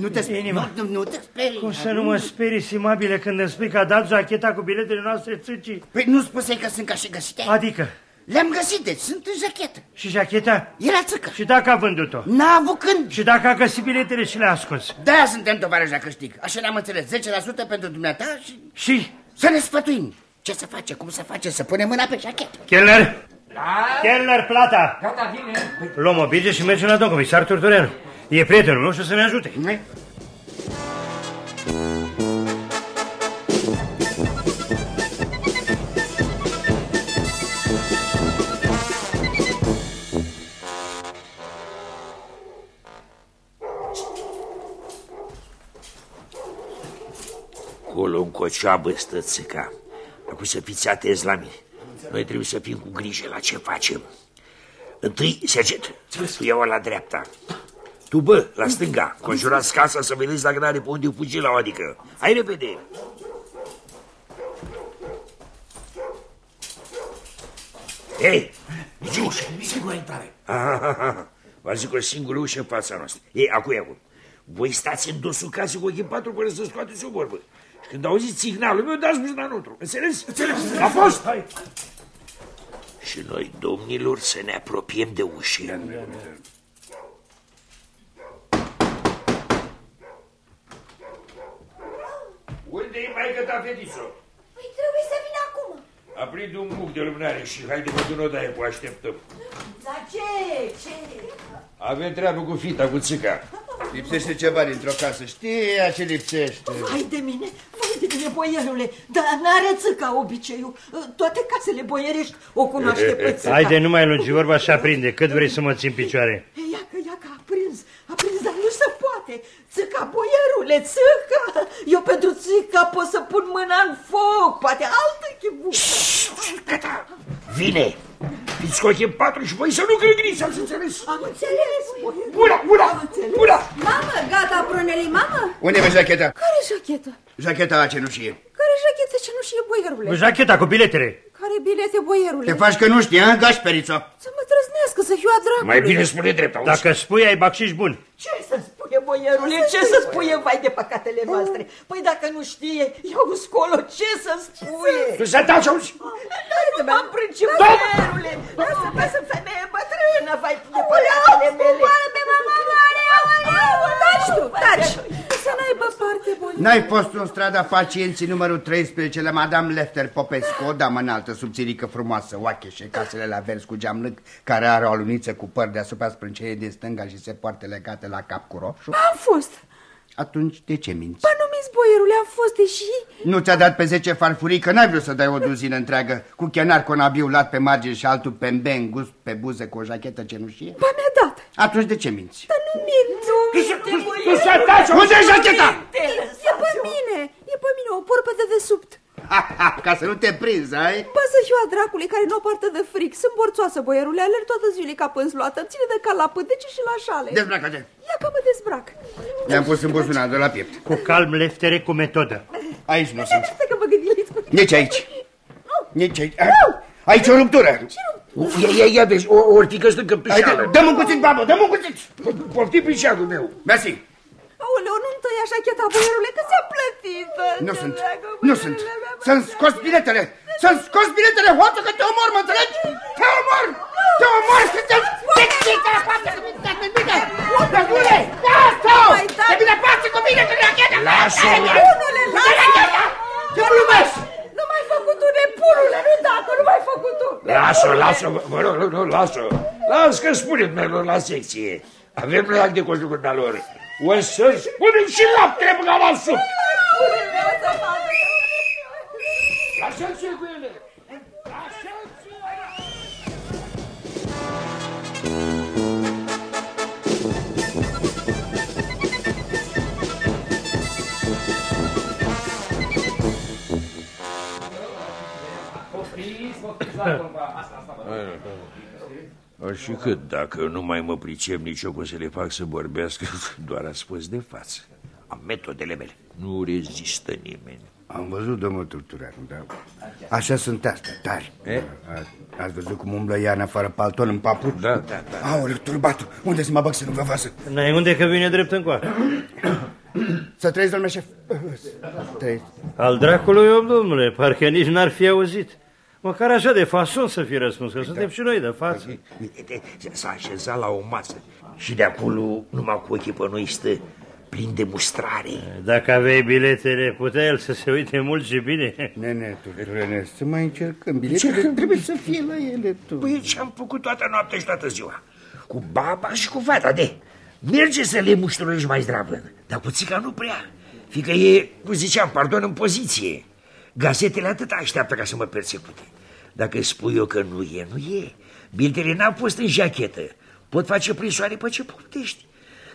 B: Nu te sperii.
E: Inima.
B: Nu, nu te sperii.
E: Cum să nu mă sperii, simabile, când îmi spui că a dat jacheta cu biletele noastre țâcii?
B: Păi nu spusei că sunt ca și găsite?
E: Adică,
B: Le-am găsit, deci sunt în jachetă.
E: și jacheta?
B: Era țâcă.
E: Și dacă a vândut-o?
B: N-a avut când.
E: Și dacă a găsit biletele și le-a ascuns?
B: De-aia suntem tovarăși la câștig. Așa ne-am înțeles. 10% pentru dumneata și
E: Și?
B: să ne sfătuim. Ce să face, cum să face, să punem mâna pe jachetă.
E: Keller!
F: Da?
E: Keller, plata!
F: Gata, vine!
E: Luăm o bilge și mergem la domn comisar Turtureanu. E prietenul nostru să ne ajute.
G: Acolo în cocioabă stă țica. Acum să fiți atenți la mine. Noi trebuie să fim cu grijă la ce facem. Întâi, Sergent, tu iau la dreapta. Tu, bă, la stânga. Conjurați casa să vedeți dacă n-are pe unde fugi la o adică. Hai repede! Hei, nici ușă.
F: Singura intrare.
G: V-am zis că o singură ușă în fața noastră. Ei, acum, acum. Voi stați în dosul casei cu ochii în patru până să scoateți o vorbă. Și când auziți signalul meu, dați mâna înăuntru. Înțeles? Înțeles. A fost? Hai. Și noi, domnilor, să ne apropiem de ușă. Unde-i mai ta fetițo?
H: Păi trebuie să vin acum.
G: Aprind un muc de lumânare și haide mă în odaie cu așteptăm.
H: Dar ce? Ce?
G: Avem treabă cu fita, cu țica.
B: Lipsește ceva dintr-o casă. Știi ce lipsește.
I: Vai de mine, vai de mine, boierule, dar n-are țâca obiceiul. Toate casele boierești o cunoaște pe țâca.
E: Haide, nu mai lungi vorba și aprinde. Cât vrei să mă țin picioare?
I: Ia că, ia că a prins, a prins, dar nu se poate. Țâca, boierule, țâca. Eu pentru țâca pot să pun mâna în foc, poate altă chibuță.
G: Gata! Vine! Fiți cu ochii în patru și voi să nu gâlgâniți, ați înțeles?
I: Am înțeles, boierule.
G: Buna, buna, buna!
H: Mamă, gata, prunelii, mamă?
B: Unde e jacheta?
I: Care jachetă?
B: Jacheta la cenușie.
I: Care jachetă ce nu știe boierule?
E: Jacheta cu biletele.
I: Care bilete, boierule?
B: Te faci că nu știi, ha? Gașperițo.
I: Să mă trăznească, să fiu a dracului.
G: Mai bine spune drept, auzi?
E: Dacă spui, ai bacșiș bun.
I: Ce să spune, boierule? Ce să spune, vai de păcatele noastre? Păi dacă nu știe, iau scolo, ce să spune?
G: Tu să taci, auzi?
I: Nu m-am prânci, boierule! Lasă-mă să femeie bătrână, vai de păcatele mele!
H: Oare pe mama mare, aoleu, taci tu, taci!
B: N-ai fost în strada pacienții numărul 13 la Madame Lefter Popescu, o damă înaltă, subțirică, frumoasă, oacheșe, casele la vers cu geam lâng, care are o aluniță cu păr deasupra sprâncenei din stânga și se poartă legate la cap cu roșu?
I: Am fost.
B: Atunci de ce minți?
I: Ba numiți boierule, am fost, deși...
B: Nu ți-a dat pe 10 farfurii, că n-ai vrut să dai o duzină întreagă, cu chenar conabiu lat pe margine și altul pembe în gust pe buze cu o jachetă cenușie?
I: Ba mi-a dat.
B: Atunci de ce minți?
I: Dar nu mint, nu minte,
B: Unde e jacheta?
I: E pe mine, e pe mine, o porpă de desubt.
B: Ha, ha, ca să nu te prinzi, ai?
I: Bă, să fiu a dracului care nu o poartă de fric. Sunt borțoasă, boierule, alerg toată ziua ca pânzluată, îmi ține de cal la pântece și la șale.
B: Dezbracă-te.
I: Ia că mă dezbrac.
B: I-am pus în buzunar de la piept.
E: Cu calm, leftere, cu metodă.
B: Aici nu sunt.
I: Stai că mă gândiți cu...
B: Nici aici. Nici aici. Aici o ruptură.
G: Ia, ia, ia, vezi, o ortică stă
B: Haide,
G: căptușeală.
B: dă-mi un cuțit, babă, dă-mi un cuțit.
G: Poftim priceagul meu.
B: Mersi.
I: Aoleu, nu-mi tăi așa cheta, boierule, că ți-a plătit.
B: Nu sunt, nu sunt. Să-mi scos biletele. Să-mi scos biletele, hoță, că te omor, mă înțelegi? Te omor! Te omor că te... Te țite la parte cu mine, te mine! Dragule, lasă-o! Te vine parte cu mine, că racheta!
G: Lasă-o!
I: Bunule, lasă!
B: Te glumesc!
I: Nu mai făcut tu, nebunule, nu dacă nu mai făcut tu.
G: Lasă, lasă, vă rog, nu, nu, lasă. Las că spunem mereu la secție. Avem noi act de conjugur de lor. O să spunem și laptele băga la sup. Lasă-ți cu Și cât dacă nu mai mă pricep nici eu cum să le fac să vorbească, doar a spus de față. Am metodele mele. Nu rezistă nimeni.
B: Am văzut, domnul Turtureanu, da? Așa sunt astea, tari.
G: E?
B: A- Ați văzut cum umblă Iana fără palton în papuci?
G: Da, da, da.
B: Aoleu, turbatul, unde să mă bag să nu vă văză?
E: N-ai unde că vine drept încoace.
B: Să trăiți, domnule șef. Trăiți.
E: Al dracului om, domnule, parcă nici n-ar fi auzit. Măcar așa de fason să fi răspuns, că suntem și noi de față.
G: S-a așezat la o masă și de acolo, numai cu ochii pe noi, stă plin de mustrare.
E: Dacă aveai biletele, putea el să se uite mult și bine.
B: Nene, Turtureanu, să mai încercăm. Biletele trebuie să fie la ele, tu.
G: Păi ce am făcut toată noaptea și toată ziua? Cu baba și cu fata, de. Merge să le mușturești mai zdravă, dar puțica nu prea. Fiindcă e, cum ziceam, pardon, în poziție. Gazetele atât așteaptă ca să mă persecute. Dacă spui eu că nu e, nu e. Biletele n-au fost în jachetă. Pot face prinsoare pe ce poftești.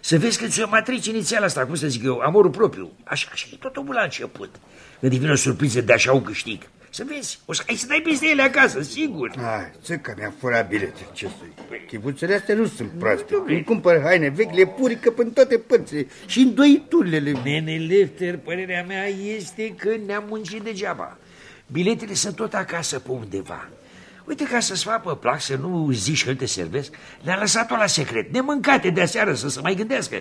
G: Să vezi că ți-o matrici inițial asta, cum să zic eu, amorul propriu. Așa, așa e tot omul la început. Când îi vine o surpriză de așa un câștig. Să vezi, o să ai să dai peste ele acasă, sigur.
B: Hai, țăcă mi-a furat bilete, ce să Chivuțele astea nu sunt proaste. Când cumpăr haine vechi, le purică până toate părțile și îndoiturile.
G: Nene Lefter, părerea mea este că ne-am muncit degeaba. Biletele sunt tot acasă pe undeva. Uite, ca să-ți facă plac, să nu zici că îl te servesc, le-a lăsat-o la secret, nemâncate de aseară, să se mai gândească.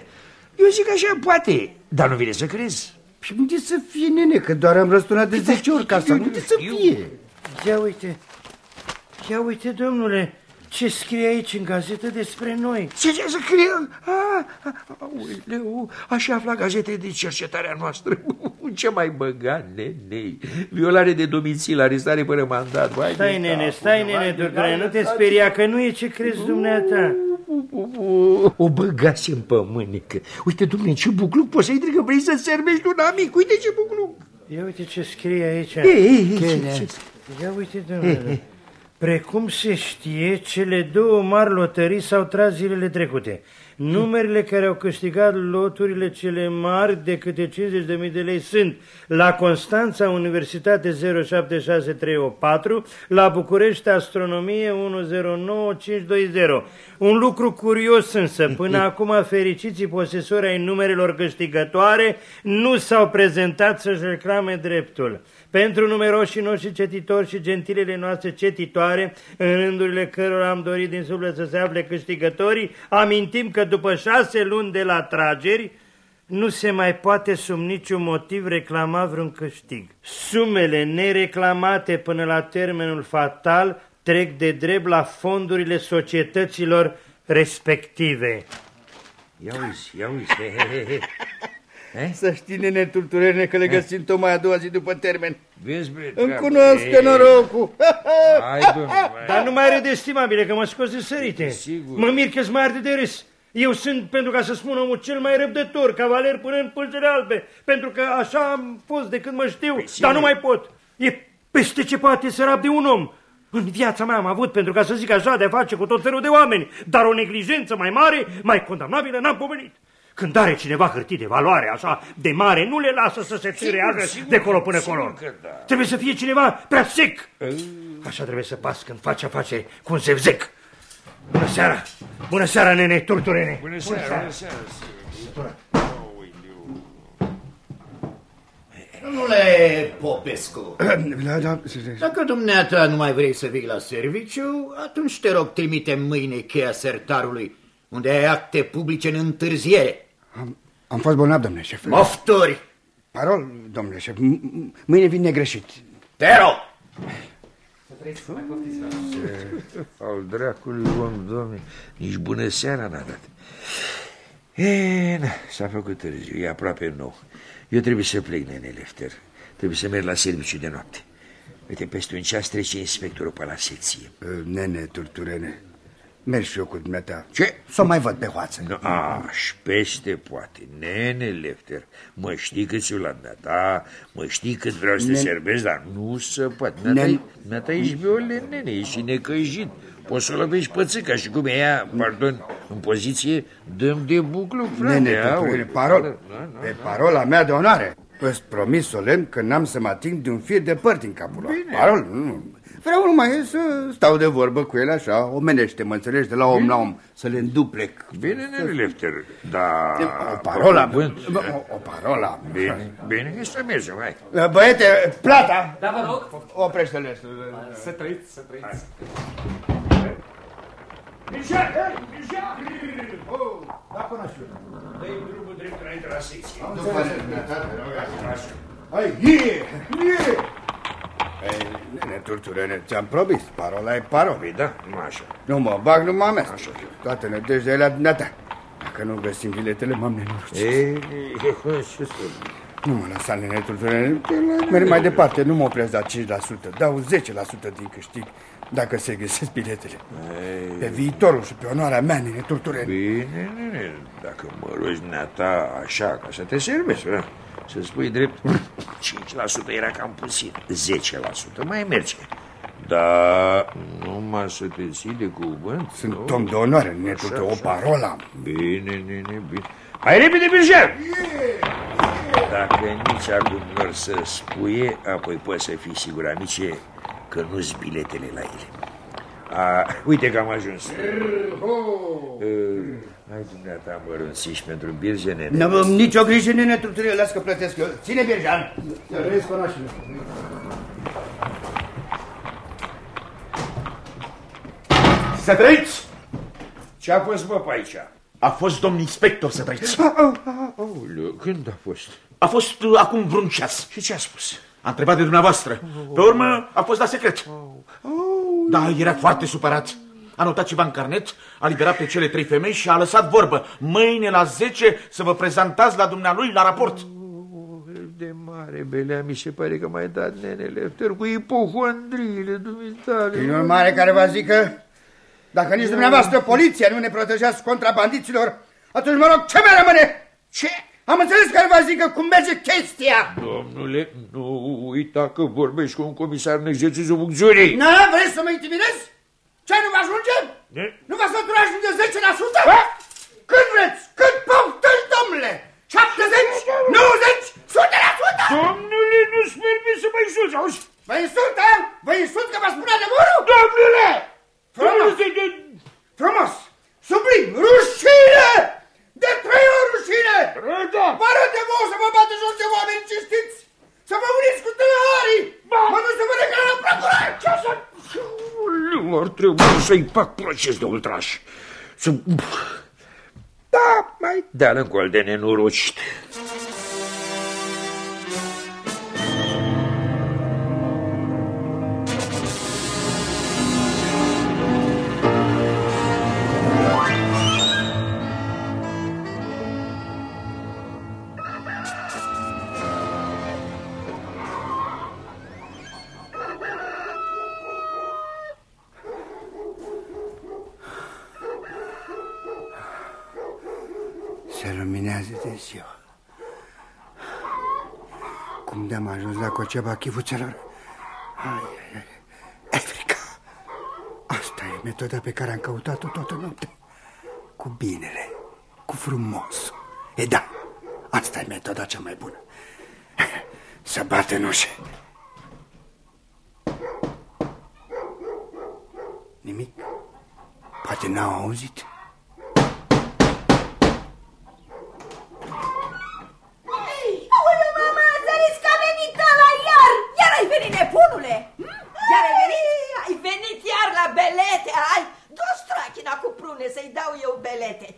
G: Eu zic așa, poate, dar nu vine să crezi.
B: Și unde să fie, nene, că doar am răsturnat de 10 ori casa. Unde să fie?
E: Ia uite, ia uite, domnule, ce scrie aici în gazetă despre noi.
G: Ce ce să scrie? Ah, ah, Aoleu, așa afla gazete de cercetarea noastră. Ce mai băga, nene? Violare de domicil, arestare fără mandat. Vai
E: Stai,
G: de
E: nene,
G: capul,
E: stai,
G: vai
E: nene,
G: de
E: doctore,
G: capul.
E: nu te speria, că nu e ce crezi dumneata.
G: O băgase în pămânică. Uite, domnule, ce bucluc poți să-i că vrei să servești un amic. Uite ce bucluc.
E: Ia uite ce scrie aici.
G: Ei, ei, ei, ce, ce?
E: Ia uite, domnule. Precum se știe, cele două mari lotării s-au tras zilele trecute. Numerele care au câștigat loturile cele mari de câte 50.000 de lei sunt la Constanța Universitate 076314, la București Astronomie 109520. Un lucru curios însă, până acum fericiții posesori ai numerelor câștigătoare nu s-au prezentat să-și reclame dreptul. Pentru numeroșii noștri cetitori și gentilele noastre cetitoare, în rândurile cărora am dorit din suflet să se afle câștigătorii, amintim că după șase luni de la trageri, nu se mai poate sub niciun motiv reclama vreun câștig. Sumele nereclamate până la termenul fatal trec de drept la fondurile societăților respective.
G: Ia uzi, ia uzi. He, he, he, he. Hai?
B: Să știi, nene Turturene, că le găsim tocmai a doua zi după termen.
G: Vezi, bre,
B: Îmi
G: treabă.
B: cunosc
G: Ei,
B: că norocul.
G: Hai, domnule, hai.
E: Dar nu mai râde, estimabile, că mă scos de sărite.
G: Sigur.
E: Mă mir că mai arde de râs. Eu sunt, pentru ca să spun omul cel mai răbdător, cavaler până în pulsele albe, pentru că așa am fost de când mă știu,
G: Păi, sigur.
E: dar nu mai pot. E peste ce poate să rab de un om. În viața mea am avut, pentru ca să zic așa, de a face cu tot felul de oameni, dar o neglijență mai mare, mai condamnabilă, n-am pomenit. Când are cineva hârtii de valoare așa de mare, nu le lasă să se țireagă
G: sigur,
E: de colo până
G: sigur
E: colo.
G: că da.
E: Trebuie să fie cineva prea sec. Așa trebuie să pas când face afaceri cu un zevzec. Bună seara! Bună seara, nene turturene!
G: Bună seara, bună seara.
J: Domnule Popescu,
B: Da, da,
J: dacă dumneata nu mai vrei să vii la serviciu, atunci te rog trimite mâine cheia sertarului, unde ai acte publice în întârziere.
B: am, am fost bolnav, domnule șef.
J: Mofturi!
B: Parol, domnule șef, m- m- mâine vin negreșit.
J: Te rog!
G: Al dracului om, domne, nici bună seara n-a dat. E, na, s-a făcut târziu, e aproape nou. Eu trebuie să plec, nene Lefter. Trebuie să merg la serviciu de noapte. Uite, peste un ceas trece inspectorul pe la secție.
B: Nene Turturene, merg și eu cu dumneata.
G: Ce?
B: Să o mai văd pe hoață.
G: Nu, aș, peste poate. Nene Lefter, mă știi cât sunt la data, mă știi cât vreau să te
B: Nen-
G: servesc, dar nu se poate.
B: Nen-
G: Nata ești violent, nene, ești și necăjit. Poți să o lovești pe țâca și cum e ea, pardon, în poziție, dăm de buclu, frate.
B: Nene
G: aoleu.
B: Turturene, parol,
G: Da, da,
B: pe parola mea de onoare. Îți promis solemn că n-am să mă ating de un fir de păr din capul lor.
G: Bine.
B: Parol, nu. Vreau numai să stau de vorbă cu el așa, omenește, mă înțelegi, de la om la om, să le înduplec.
G: Bine, nene Lefter, da...
B: O parola,
G: Cuvânt.
B: o, o parola.
G: Bine, bine, că să mergem, hai.
B: Băiete, plata!
F: Da, vă rog.
B: Oprește-le.
F: Să trăiți, să trăiți.
G: Mișa, Mișa! Oh, da, până așa. Dă-i drumul drept înainte la secție.
B: Hai, ie, ie! Ei, nene, turturene, ți-am promis, parola e parol.
G: Păi da, numai așa.
B: Nu mă bag, nu mă amestec. Toate nădejdea e la dumneata. Dacă nu găsim biletele, m-am nenorocit.
G: Ei, ce să...
B: Nu mă lăsa, nene, turturene. Merg mai departe, nu mă opresc la 5%. Dau 10% din câștig dacă se găsesc biletele. Pe viitorul și pe onoarea mea, nene, turturene.
G: Bine, nene, dacă mă rogi ta așa, ca să te servesc, da? să spui drept, 5% era cam puțin, 10% mai merge. Dar numai să te ții de cuvânt.
B: Sunt
G: nu?
B: om de onoare, nene,
G: Așa,
B: turturene, o
G: așa.
B: parolă am.
G: Bine, nene, bine. Hai repede, Birger! Dacă nici acum nu or să spuie, apoi poți să fii sigur, amice, că nu-s biletele la ele. A, uite că am ajuns. Uh, hai, dumneata, mărunțiși pentru birge, nene.
B: Nu am nicio grijă, nene, turturene, las că plătesc eu. Ține, Birjan.
F: Să trăiți!
G: Ce a fost, bă, pe aici?
F: A fost domn inspector să trăiți.
G: Aoleu, când a fost?
F: A fost uh, acum vreun ceas.
G: Și ce a spus?
F: A întrebat de dumneavoastră. Pe urmă a fost la secret. Da, era foarte supărat. A notat ceva în carnet, a liberat pe cele trei femei și a lăsat vorbă. Mâine la 10 să vă prezentați la dumnealui la raport.
G: De mare, belea, mi se pare că mai dat nenele Lefter cu ipohondriile dumitale.
B: Prin urmare care vă zică, dacă nici dumneavoastră poliția nu ne protejează contra bandiților, atunci mă rog, ce mai rămâne? Ce? Am înțeles care vă zică cum merge chestia.
G: Domnule, nu uita că vorbești cu un comisar în exercițiu funcțiunii.
B: Na, vrei să mă intimidezi? Ce, nu vă ajunge?
G: Ne-
B: Nu vă săturați de 10%? Cât vreți? Cât poftiți, domnule? 70? 90? 100%?
G: Domnule, nu-ți permis să mă insulți, auzi?
B: Vă insultă? Vă insult că vă spune adevărul?
G: Domnule!
B: Frumos!
G: Domnule,
B: Frumos! Sublim! Rușine! De trei ori rușine!
G: Da.
B: Vă arăt de vouă să vă bate jos de oameni cinstiți! Să vă uniți cu tâlharii! Mă duc să vă declar la procuror! Ce să...
G: Nu ar trebui să-i fac proces de ultraș. Să... Da, mai dea în gol de nenorocit.
B: Luminează de ziua. Cum de-am ajuns la coceba chivuțelor? Ai, ai, ai. Africa! Asta e metoda pe care am căutat-o toată noaptea. Cu binele, cu frumos. E da, asta e metoda cea mai bună. Să bate în ușe. Nimic. Poate n-au auzit.
H: Aoleu, mama, zăriți că a venit la iar! Iar ai venit, nebunule! Hm? Iar ai venit?
I: Ai venit iar la belete, hai! Du-ți trachina cu prune să-i dau eu belete.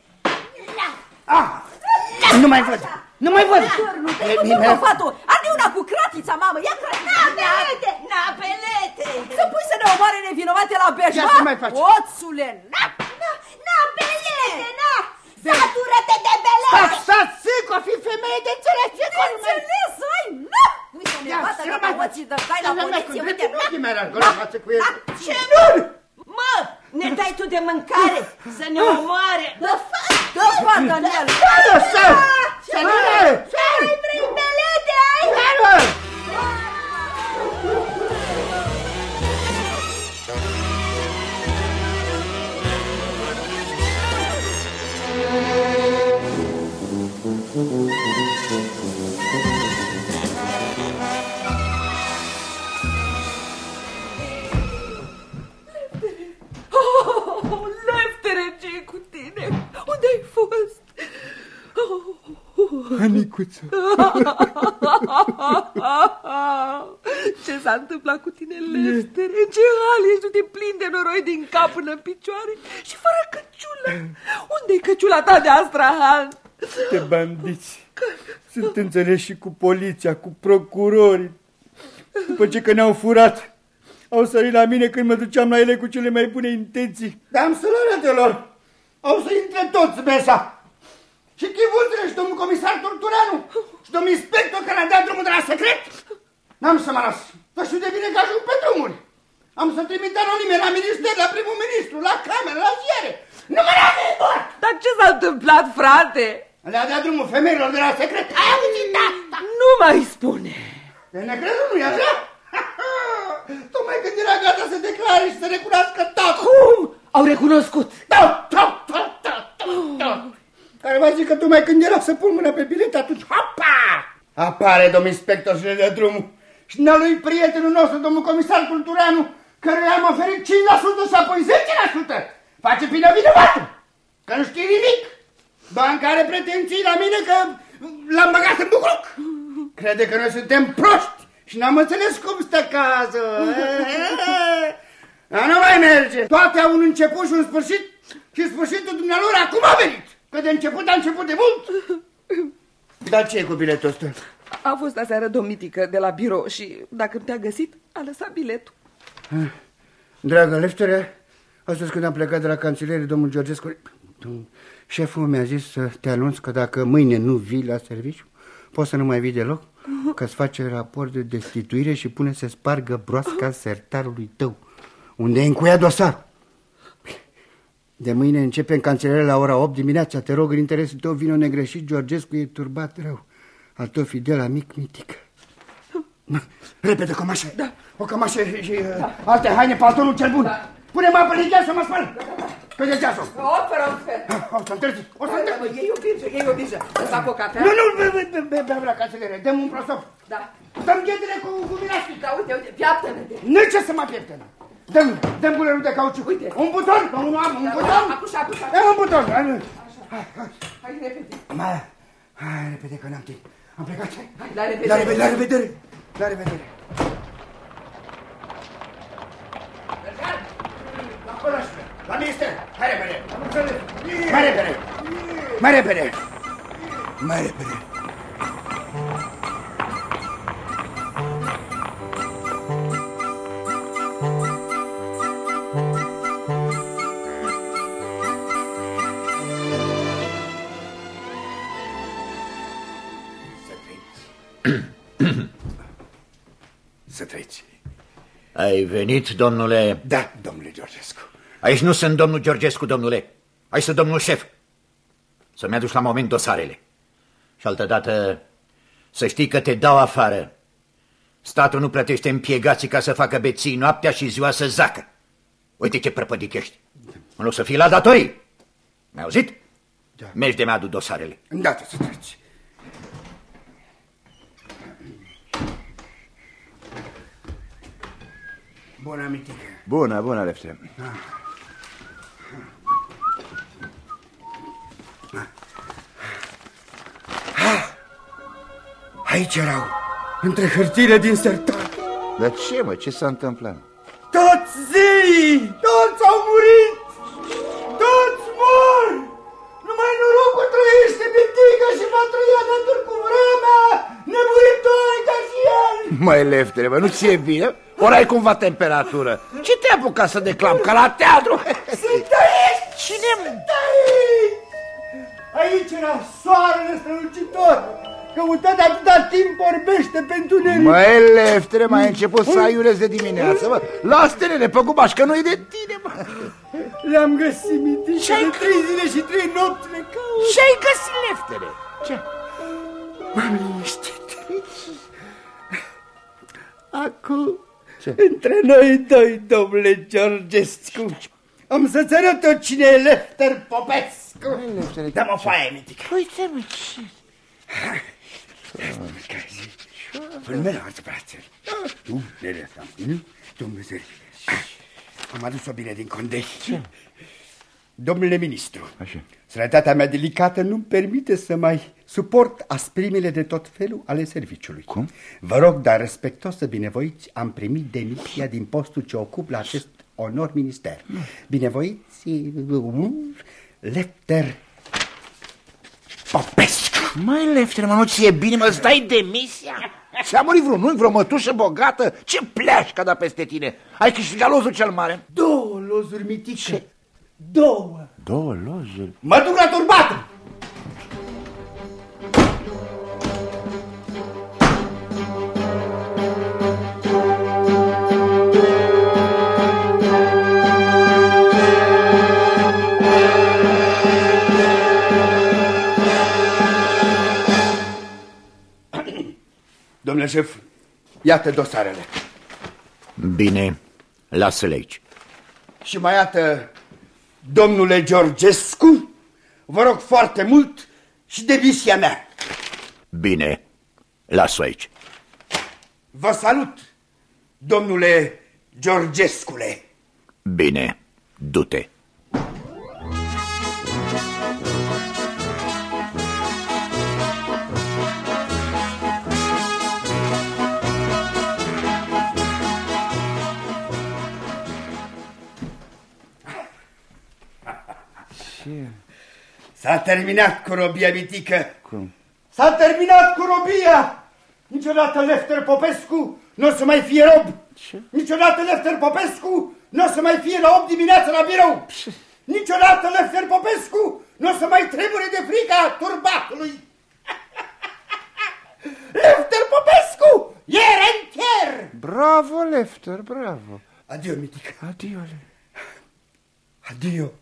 B: Ah! Nu mai văd! Nu mai văd!
I: Nu te
B: E,
I: cu
B: nimeni-
I: fatul! Arde una cu cratița, mamă! Ia cratița! Na, belete! Na, belete! Să pui să ne omoare nevinovate la bejba?
B: Ce să mai faci?
I: Oțule! Na,
H: Na, na, belete, na! Satură-te de belete!
B: Stați, stați, țic, o fi femeie de înțeles, ce
I: ce înțeles, ai? Na! Uite,
B: Ia,
I: nevasta
B: să
I: că
B: nu mai
I: hoții de dai la
B: Să nu mai
I: poliție,
B: cu
I: uite!
B: dreptul ochii mei la gol față cu el.
I: Ce nu? Mă, ne dai tu de mâncare să ne omoare! Dă Dă fată în el!
B: Să! Să nu
H: Ai vrei belete, ai?
C: Oh, leftere, ce cu
B: Anicuță.
C: Ce s-a întâmplat cu tine, leftere? Ce hal ești? Tu te plin de noroi din cap până în picioare și fără căciulă. Unde-i căciula ta de astrahan?
E: De bandiți. Sunt înțeleși și cu poliția, cu procurorii. După ce că ne-au furat, au sărit la mine când mă duceam la ele cu cele mai bune intenții.
B: Dar am să-l arătelor. Au să intre toți mesa. Și chivultele și domnul comisar Torturanu și domnul inspector care a dat drumul de la secret. N-am să mă las. Să știu de bine că ajung pe drumuri. Am să trimit anonime la minister, la primul ministru, la cameră, la ziare. Nu mă las mort!
C: Dar ce s-a întâmplat, frate?
B: Le-a dat drumul femeilor de la secret. Ai auzit asta?
C: Nu mai spune.
B: De necrezut, nu-i așa? Tocmai când era gata să declare și să recunoască tot.
C: Cum? Au recunoscut.
B: Da, da, da, da, da, da. Care va zic că tocmai când era să pun mâna pe bilet, atunci, hopa! Apare domnul inspector și ne dă drumul. Și ne lui prietenul nostru, domnul comisar Culturanu, căruia am oferit 5% și apoi 10%. Face bine vinovatul, că nu știe nimic. Banca are pretenții la mine că l-am băgat în bucluc. Crede că noi suntem proști și n-am înțeles cum stă cazul. Dar nu mai merge. Toate au un început și un sfârșit și sfârșitul dumnealor acum a venit. Că de început a început de mult. Dar ce e cu biletul ăsta?
C: A fost aseară domnitică de la birou și dacă te-a găsit, a lăsat biletul.
B: Dragă leftere, astăzi când am plecat de la cancelierie, domnul Georgescu, domnul- șeful mi-a zis să te anunț că dacă mâine nu vii la serviciu, poți să nu mai vii deloc, că îți face raport de destituire și pune să spargă broasca sertarului tău, unde e încuiat dosarul. De mâine începe în cancelierie la ora 8 dimineața. Te rog, în interesul tău, vină negreșit, Georgescu e turbat rău. Al tău fidel amic mitic. Repede, cămașă. Da. O cămașă și, și uh, alte haine, paltonul cel bun. Da. Pune-mă apă în gheață să mă spăl. Pe de ceasul.
I: Operă în fel.
B: O să întârzi. O să întârzi.
I: Iei o birjă, iei o birjă. Să fac o cafea?
B: Nu, nu, be- be- be- be- beau la cancelierie. Dăm un prosop.
I: Da.
B: Dăm ghetele cu, cu milașchi.
I: Da, uite, uite, piaptă-ne de.
B: Nu ce să mă pieptene. Dăm, dăm gulerul de cauciuc.
I: Uite.
B: Un buton, că nu am, un
I: Da,
B: buton.
I: da, acușa, acușa.
B: Dăm un buton. Hai,
I: Hai repede.
B: Mai, hai, repede, că n-am timp. Am plecat.
I: Hai, la revedere.
B: La revedere, la revedere. La revedere. Acolo așa. La minister. Hai repede. Mai repede. Mai repede. Mai repede. Să treci. Să treci.
J: Ai venit, domnule?
B: Da, domnule Georgescu.
J: Aici nu sunt domnul Georgescu, domnule. Aici sunt domnul șef. să-mi aduci la moment dosarele. Și altădată să știi că te dau afară. Statul nu plătește împiegații ca să facă beții noaptea și ziua să zacă. Uite ce prăpădic ești. În loc să fii la datorii. Mi-ai auzit? Da. Mergi de mi-adu dosarele.
B: Îndată să treci. Bună, mitică.
K: Bună, bună, Leftere.
B: Aici erau, între hârtiile din sertar.
K: Dar ce, mă, ce s-a întâmplat?
B: Toți zeii, toți au murit, toți mor. Numai norocul trăiește mitică și va trăi alături cu vremea, nemuritoare ca și el.
K: Măi, Leftere, bă, nu ți-e bine? Ori ai cumva temperatură? Ce te-ai apucat să declam ca la teatru?
B: Sunt aici! Cine? Sunt aici! Aici era soarele strălucitor! Căutat atâta timp orbește pentru nene.
K: Măi, Leftere, mai ai început să aiurezi de dimineață, mă. Lasă-te, nene, pe gubaș, că nu-i de tine, mă.
B: Le-am găsit, mitică, de trei zile și trei nopți le caut.
K: Ce-ai găsit, Leftere? Ce?
B: M-am liniștit. Acum, Ce? între noi doi, domnule Georgescu, am să-ți arăt eu cine e Lefter Popescu. Dă-mă foaie, mitică.
K: Uite, mă, ce...
B: Filmele altă brațe. Tu, nere asta. Dumnezeu. Am adus-o bine din Condei. Domnule ministru,
K: Așa.
B: sănătatea mea delicată nu-mi permite să mai suport asprimile de tot felul ale serviciului.
K: Cum?
B: Vă rog, dar respectos să binevoiți, am primit demisia din postul ce ocup la acest onor minister. Binevoiți, Lepter Popescu.
K: Mai, Leftere, mă, nu ți-e bine, mă, îți dai demisia? Ți-a murit vreun unchi, vreo mătușă bogată? Ce pleașcă da peste tine? Ai câștigat lozul cel mare?
B: Două lozuri mitice. Două.
K: Două lozuri?
B: Mă duc la turbată. Domnule șef, iată dosarele.
J: Bine, lasă-le aici.
B: Și mai iată, domnule Georgescu, vă rog foarte mult și demisia mea.
J: Bine, lasă aici.
B: Vă salut, domnule Georgescule.
J: Bine, du-te.
B: S-a terminat cu robia mitică.
K: Cum?
B: S-a terminat cu robia! Niciodată Lefter Popescu nu o să mai fie rob!
K: Ce?
B: Niciodată Lefter Popescu nu o să mai fie la 8 dimineața la birou! Niciodată Lefter Popescu nu o să mai trebuie de frica turbatului! Lefter Popescu e rentier!
K: Bravo, Lefter, bravo.
B: Adio, mitică!
K: Adiole.
B: Adio!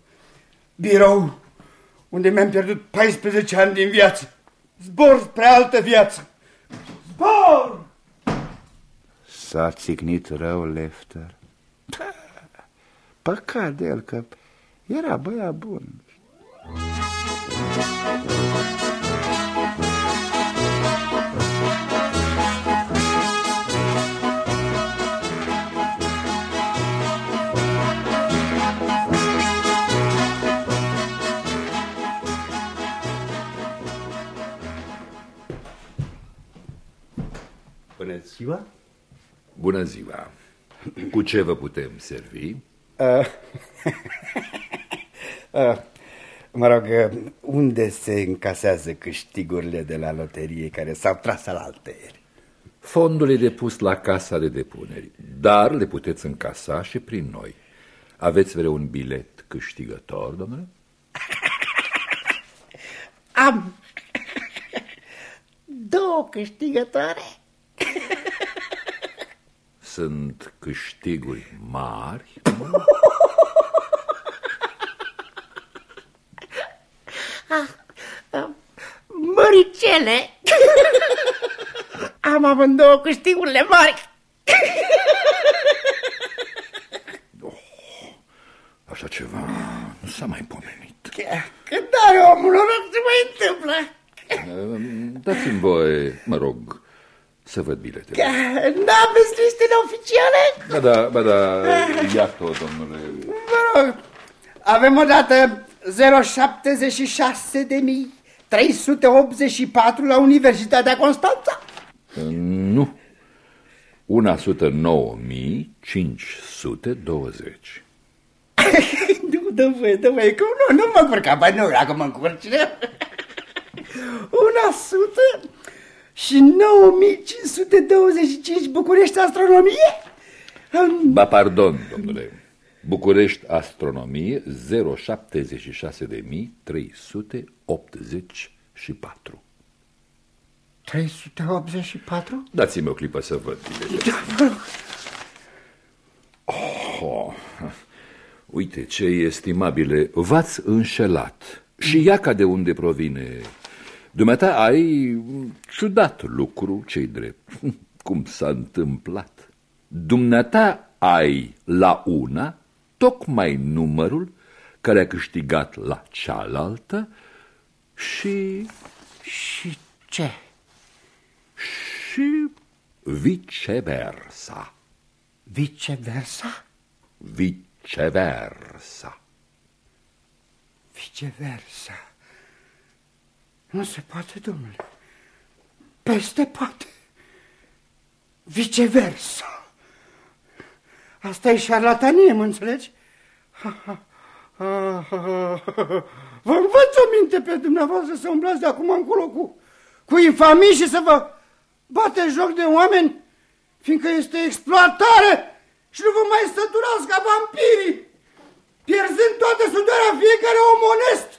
B: Birou unde mi-am pierdut 14 ani din viață. Zbor spre altă viață. Zbor!
K: S-a țignit rău, Lefter. Păcat de el că era băiat bun.
L: Bună ziua! Bună ziua! Cu ce vă putem servi?
B: Uh, uh, mă rog, uh, unde se încasează câștigurile de la loterie care s-au tras al altăieri?
L: Fondul e depus la casa de depuneri, dar le puteți încasa și prin noi. Aveți vreun bilet câștigător, domnule?
B: Am două câștigătoare.
L: Sunt câștiguri mari?
B: Ah, mele. Am amândouă câștigurile mari.
L: Așa ceva nu s-a mai pomenit.
B: Când are omul noroc, se mai întâmplă.
L: Dați-mi voie, mă rog, să văd biletele.
B: N-aveți listele oficiale?
L: Ba da, ba da, iată-o, domnule.
B: Vă rog, avem o dată 076 de mii 384 la Universitatea Constanța.
L: Nu. Una sută nouă mii cinci sute douăzeci.
B: nu, dă voie, dă voie, că nu, nu mă încurca, băi, nu, dacă mă încurci, Una sută și 9525 București Astronomie?
L: Ba, pardon, domnule. București Astronomie 076 de mii 384.
B: 384?
L: Dați-mi o clipă să văd biletele. Da, oh, uite ce estimabile, v-ați înșelat. Și iaca de unde provine. Dumneata ai ciudat lucru, ce drept. Cum s-a întâmplat? Dumneata ai la una tocmai numărul care a câștigat la cealaltă și...
B: Și ce?
L: Și viceversa.
B: Viceversa?
L: Viceversa.
B: Viceversa. Nu se poate, domnule. Peste poate. Viceversa. Asta e șarlatanie, mă înțelegi? Vă învăț o minte pe dumneavoastră să umblați de acum încolo cu, cu infamii și să vă bate joc de oameni, fiindcă este exploatare și nu vă mai stăturați ca vampirii, pierzând toată sudoarea fiecare om onest,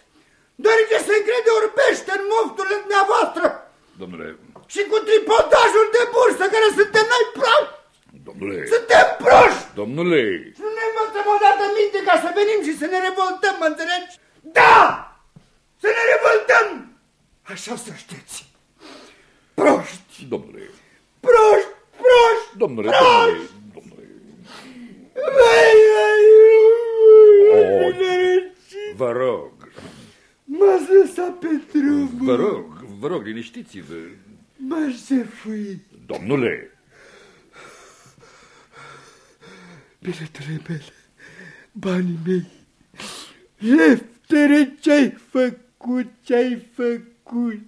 B: deoarece se încrede orbește în mofturile dumneavoastră.
L: Domnule...
B: Și cu tripodajul de bursă care suntem noi proști.
L: Domnule...
B: Suntem proști!
L: Domnule...
B: Și nu ne învățăm odată minte ca să venim și să ne revoltăm, mă înțelegi? Da! Să ne revoltăm! Așa să știți. Proști!
L: Domnule...
B: Proști! Proști!
L: Domnule,
B: proști!
L: domnule,
B: domnule...
L: Oh, vă rog.
B: M-ați lăsat pe drum.
L: Vă rog, vă rog, liniștiți-vă.
B: M-aș jefui.
L: Domnule,
B: biletele mele, banii mei. Leftere, ce-ai făcut, ce-ai făcut?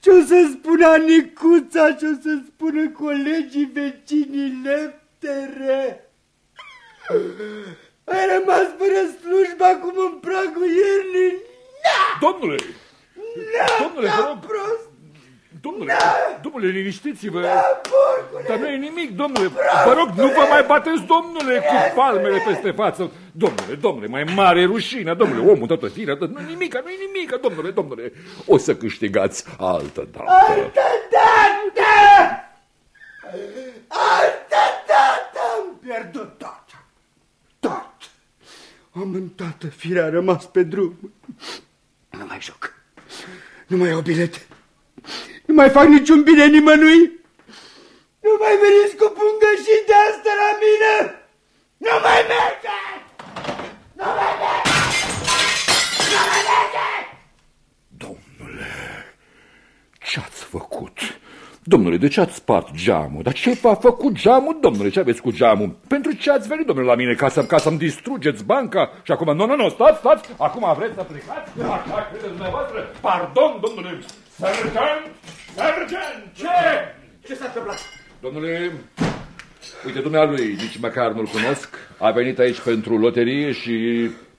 B: Ce-o să spună Nicuța, ce-o să spună colegii vecinii Leftere? Ai rămas fără slujbă acum în pragul iernii? Na!
L: Domnule!
B: Na,
L: Domnule, vă rog!
B: prost!
L: Domnule, domnule, liniștiți-vă!
B: Da,
L: Dar nu e nimic, domnule! Vă rog, nu vă mai bateți, domnule, cu palmele peste față! Domnule, domnule, mai mare rușine, domnule, omul toată firea, nu e nimic, nu e nimic, domnule, domnule! O să câștigați altă dată!
B: Altă dată! Altă dată! Am pierdut tot! Tot! Am întată firea a rămas pe drum. Nu mai joc. Nu mai iau bilete. Nu mai fac niciun bine nimănui. Nu mai veniți cu pungășii de asta la mine. Nu mai merge! Nu mai merge! Nu mai merge!
L: Domnule, ce-ați făcut? Domnule, de ce ați spart geamul? Dar ce v-a făcut geamul, domnule? Ce aveți cu geamul? Pentru ce ați venit, domnule, la mine? Ca, să, ca să-mi distrugeți banca? Și acum, nu, nu, nu, stați, stați! Acum vreți să plecați? Așa credeți dumneavoastră? Pardon, domnule! Sergent! Sergent! Ce?
F: Ce s-a întâmplat?
L: Domnule, uite, dumnealui, nici măcar nu-l cunosc. A venit aici pentru loterie și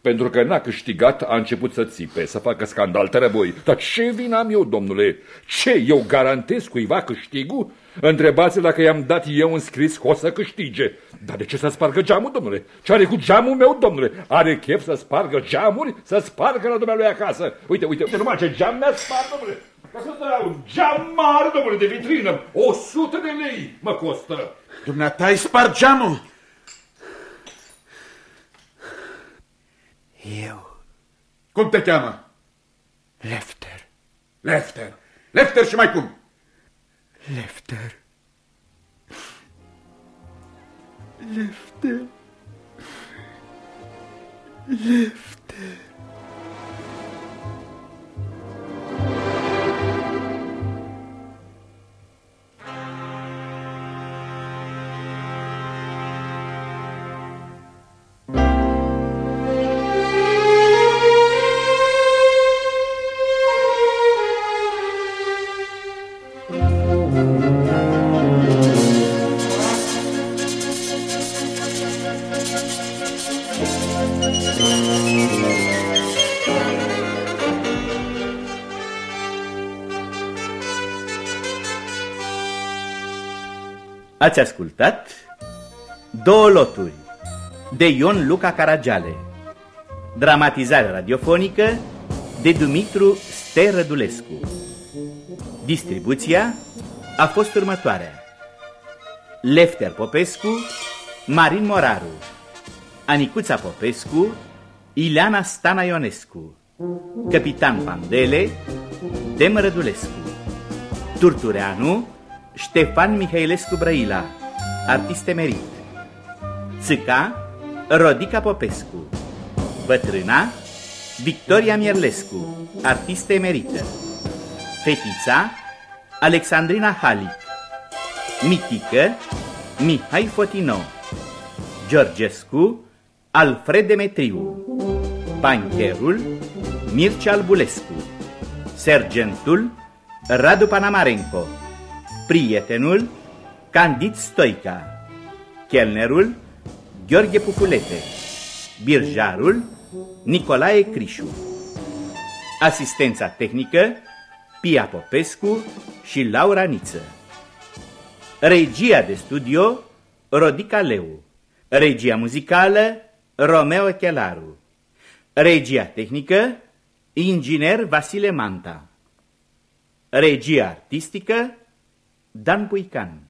L: pentru că n-a câștigat, a început să țipe, să facă scandal, tărăboi. Dar ce vin am eu, domnule? Ce, eu garantez cuiva câștigul? Întrebați dacă i-am dat eu în scris că o să câștige. Dar de ce să spargă geamul, domnule? Ce are cu geamul meu, domnule? Are chef să spargă geamuri? Să spargă la dumnealui acasă. Uite, uite, uite numai ce geam mi-a spart, domnule. Ca să dau un geam mare, domnule, de vitrină. O sută de lei mă costă.
F: Dumneata ai spart geamul?
B: Eu,
F: Cum te cheamă?
B: Lefter.
F: Lefter. Lefter și mai cum?
B: Lefter. Lefter. Lefter.
A: Ați ascultat Două loturi de Ion Luca Caragiale. Dramatizare radiofonică de Dumitru Sterădulescu Distribuția a fost următoarea. Lefter Popescu, Marin Moraru. Anicuța Popescu, Ileana Stana Ionescu. Capitan Pandele, Dem Rădulescu. Turtureanu, Ștefan Mihailescu Brăila, artist emerit. Țâca, Rodica Popescu. Bătrâna, Victoria Mierlescu, artist emerită. Fetița, Alexandrina Halic. Mitică, Mihai Fotino. Georgescu, Alfred Demetriu. Bancherul, Mircea Albulescu. Sergentul, Radu Panamarenco prietenul Candid Stoica, chelnerul Gheorghe Pufulete, birjarul Nicolae Crișu. Asistența tehnică Pia Popescu și Laura Niță. Regia de studio Rodica Leu. Regia muzicală Romeo Chelaru. Regia tehnică Inginer Vasile Manta. Regia artistică dan Puikan.